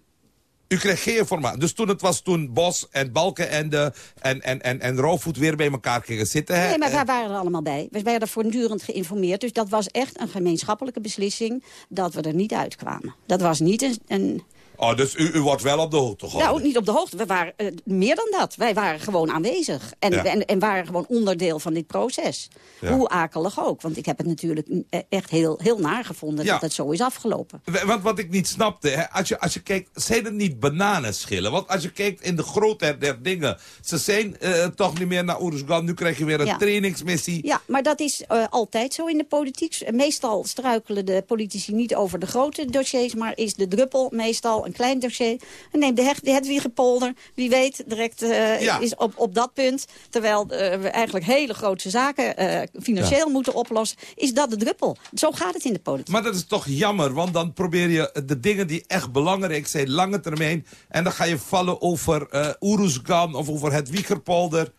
U kreeg geen informatie. Dus toen het was toen Bos en Balkenende en, en, en, en Roovoet weer bij elkaar gingen zitten. Hè? Nee, maar Eh, wij waren er allemaal bij. We werden voortdurend geïnformeerd. Dus dat was echt een gemeenschappelijke beslissing dat we er niet uitkwamen. Dat was niet een... een Oh, dus u, u wordt wel op de hoogte gehouden. nou, niet op de hoogte. We waren eh, meer dan dat. Wij waren gewoon aanwezig. En, Ja. en, en waren gewoon onderdeel van dit proces. Ja. Hoe akelig ook. Want ik heb het natuurlijk eh, echt heel, heel naar gevonden Ja. dat het zo is afgelopen. Want wat ik niet snapte, hè, als, je, als je kijkt, zijn het niet bananenschillen? Want als je kijkt in de grootheid der dingen, ze zijn eh, toch niet meer naar Oeruzgan. Nu krijg je weer een trainingsmissie. Ja, maar dat is eh, altijd zo in de politiek. Meestal struikelen de politici niet over de grote dossiers... maar is de druppel meestal een klein dossier. En neem de, Hedwigepolder, wie weet, direct eh, Ja. is op, op dat punt... terwijl eh, we eigenlijk hele grote zaken eh, financieel moeten oplossen... is dat de druppel. Zo gaat het in de politiek. Maar dat is toch jammer, want dan probeer je de dingen die echt belangrijk zijn, lange termijn. En dan ga je vallen over eh Oeruzgan of over het Wiegerpolder.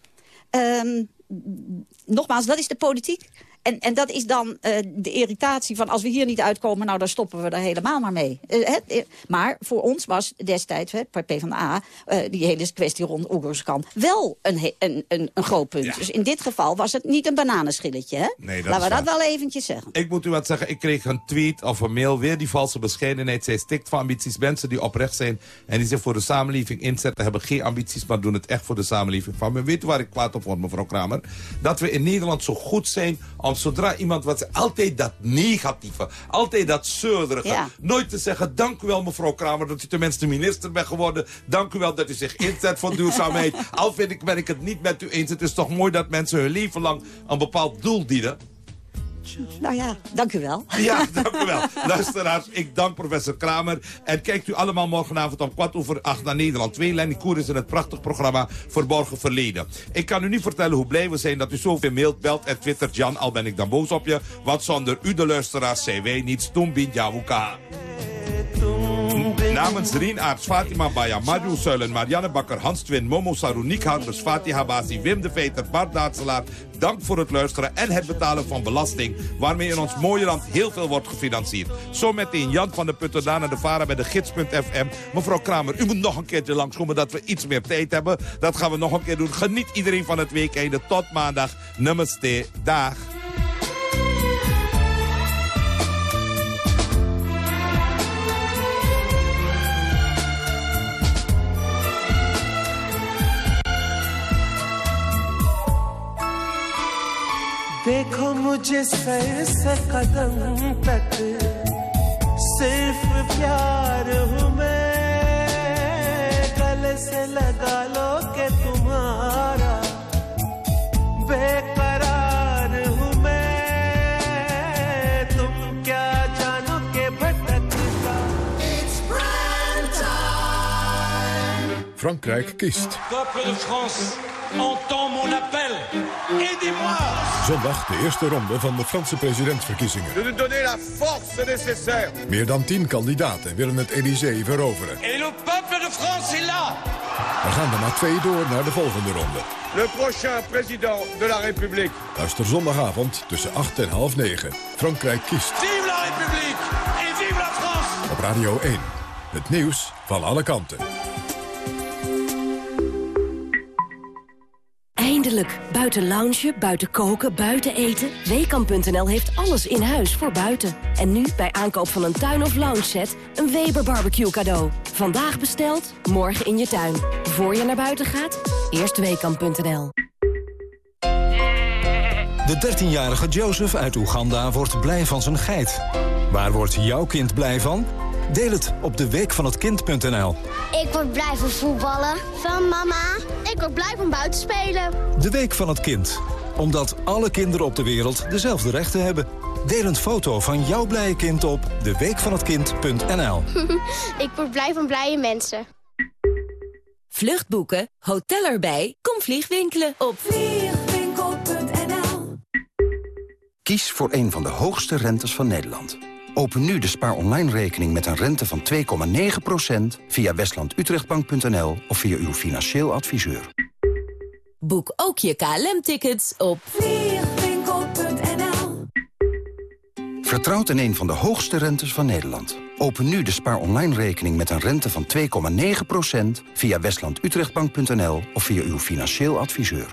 Ehm, nogmaals, dat is de politiek. En, en dat is dan eh, de irritatie van als we hier niet uitkomen... nou, dan stoppen we er helemaal maar mee. Eh, het, eh, maar voor ons was destijds, hè, bij PvdA... eh die hele kwestie rond Oeruzkan wel een, een, een, een groot punt. Dus in dit geval was het niet een bananenschilletje. Hè? Nee, dat Laten we dat wel eventjes zeggen. Ik moet u wat zeggen, ik kreeg een tweet of een mail, weer die valse bescheidenheid. Zij stikt van ambities. Mensen die oprecht zijn en die zich voor de samenleving inzetten... hebben geen ambities, maar doen het echt voor de samenleving. Van, maar weet u waar ik kwaad op word, mevrouw Kramer? Dat we in Nederland zo goed zijn om zodra iemand wat zegt... altijd dat negatieve, altijd dat zeurderige. Ja. Nooit te zeggen, dank u wel mevrouw Kramer... dat u tenminste minister bent geworden. Dank u wel dat u zich inzet voor duurzaamheid. [LAUGHS] Al vind ik, ben ik het niet met u eens. Het is toch mooi dat mensen hun leven lang een bepaald doel dienen... Nou ja, dank u wel. [LAUGHS] Ja, dank u wel. Luisteraars, ik dank professor Kramer. En kijkt u allemaal morgenavond om kwart over acht naar Nederland 2. Lenny Koer is in het prachtig programma Verborgen Verleden. Ik kan u niet vertellen hoe blij we zijn dat u zoveel mailt, belt en twittert. Jan, al ben ik dan boos op je. Want zonder u, de luisteraars, zijn wij niets. Toembin Jawuka. Namens Rien Aarts, Fatima Baya, Madhu Suilen, Marianne Bakker, Hans Twin, Momo Saruniek Harbers, Fatih Habasi, Wim de Veter, Bart Daatselaar. Dank voor het luisteren en het betalen van belasting... waarmee in ons mooie land heel veel wordt gefinancierd. Zometeen Jan van de Putten, daarna de Vara bij de gids.fm. Mevrouw Kramer, u moet nog een keertje langskomen dat we iets meer tijd hebben. Dat gaan we nog een keer doen. Geniet iedereen van het weekende. Tot maandag. Namaste. Dag. देखो मुझे सर से कदम तक। सिर्फ़ प्यार हूँ मैं। गले से लगा लो के तुम्हारा। बेकरार हूँ मैं। तुम क्या जानो के भटकता। Frankrijk kiest. Peuple de France, entends mon appel. Aidez-moi. Zondag de eerste ronde van de Franse presidentsverkiezingen. De nous donner la force nécessaire. Meer dan tien kandidaten willen het Elysée veroveren. Et le peuple de France est là. Er gaan er maar twee door naar de volgende ronde. Le prochain président de la République. Luister zondagavond tussen 8 en half 9. Frankrijk kiest Vive la République et vive la France. op Radio 1. Het nieuws van alle kanten. Buiten loungen, buiten koken, buiten eten. Weekamp.nl heeft alles in huis voor buiten. En nu bij aankoop van een tuin- of lounge set een Weber barbecue cadeau. Vandaag besteld, morgen in je tuin. Voor je naar buiten gaat, eerst Weekamp.nl. De 13-jarige Joseph uit Oeganda wordt blij van zijn geit. Waar wordt jouw kind blij van? Deel het op de week van het kind.nl. Ik word blij van voetballen. Van mama. Ik word blij van buiten spelen. De week van het kind. Omdat alle kinderen op de wereld dezelfde rechten hebben. Deel een foto van jouw blije kind op deweekvanhetkind.nl. [LAUGHS] ik word blij van blije mensen. Vluchtboeken, hotel erbij, kom vliegwinkelen op Vliegwinkel.nl Kies voor een van de hoogste rentes van Nederland. Open nu de spaar online rekening met een rente van 2,9% via westlandutrechtbank.nl of via uw financieel adviseur. Boek ook je KLM-tickets op vliegwinkel.nl. Vertrouwt in een van de hoogste rentes van Nederland. Open nu de spaar online rekening met een rente van 2,9% via westlandutrechtbank.nl of via uw financieel adviseur.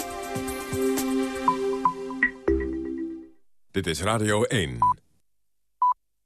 Dit is Radio 1.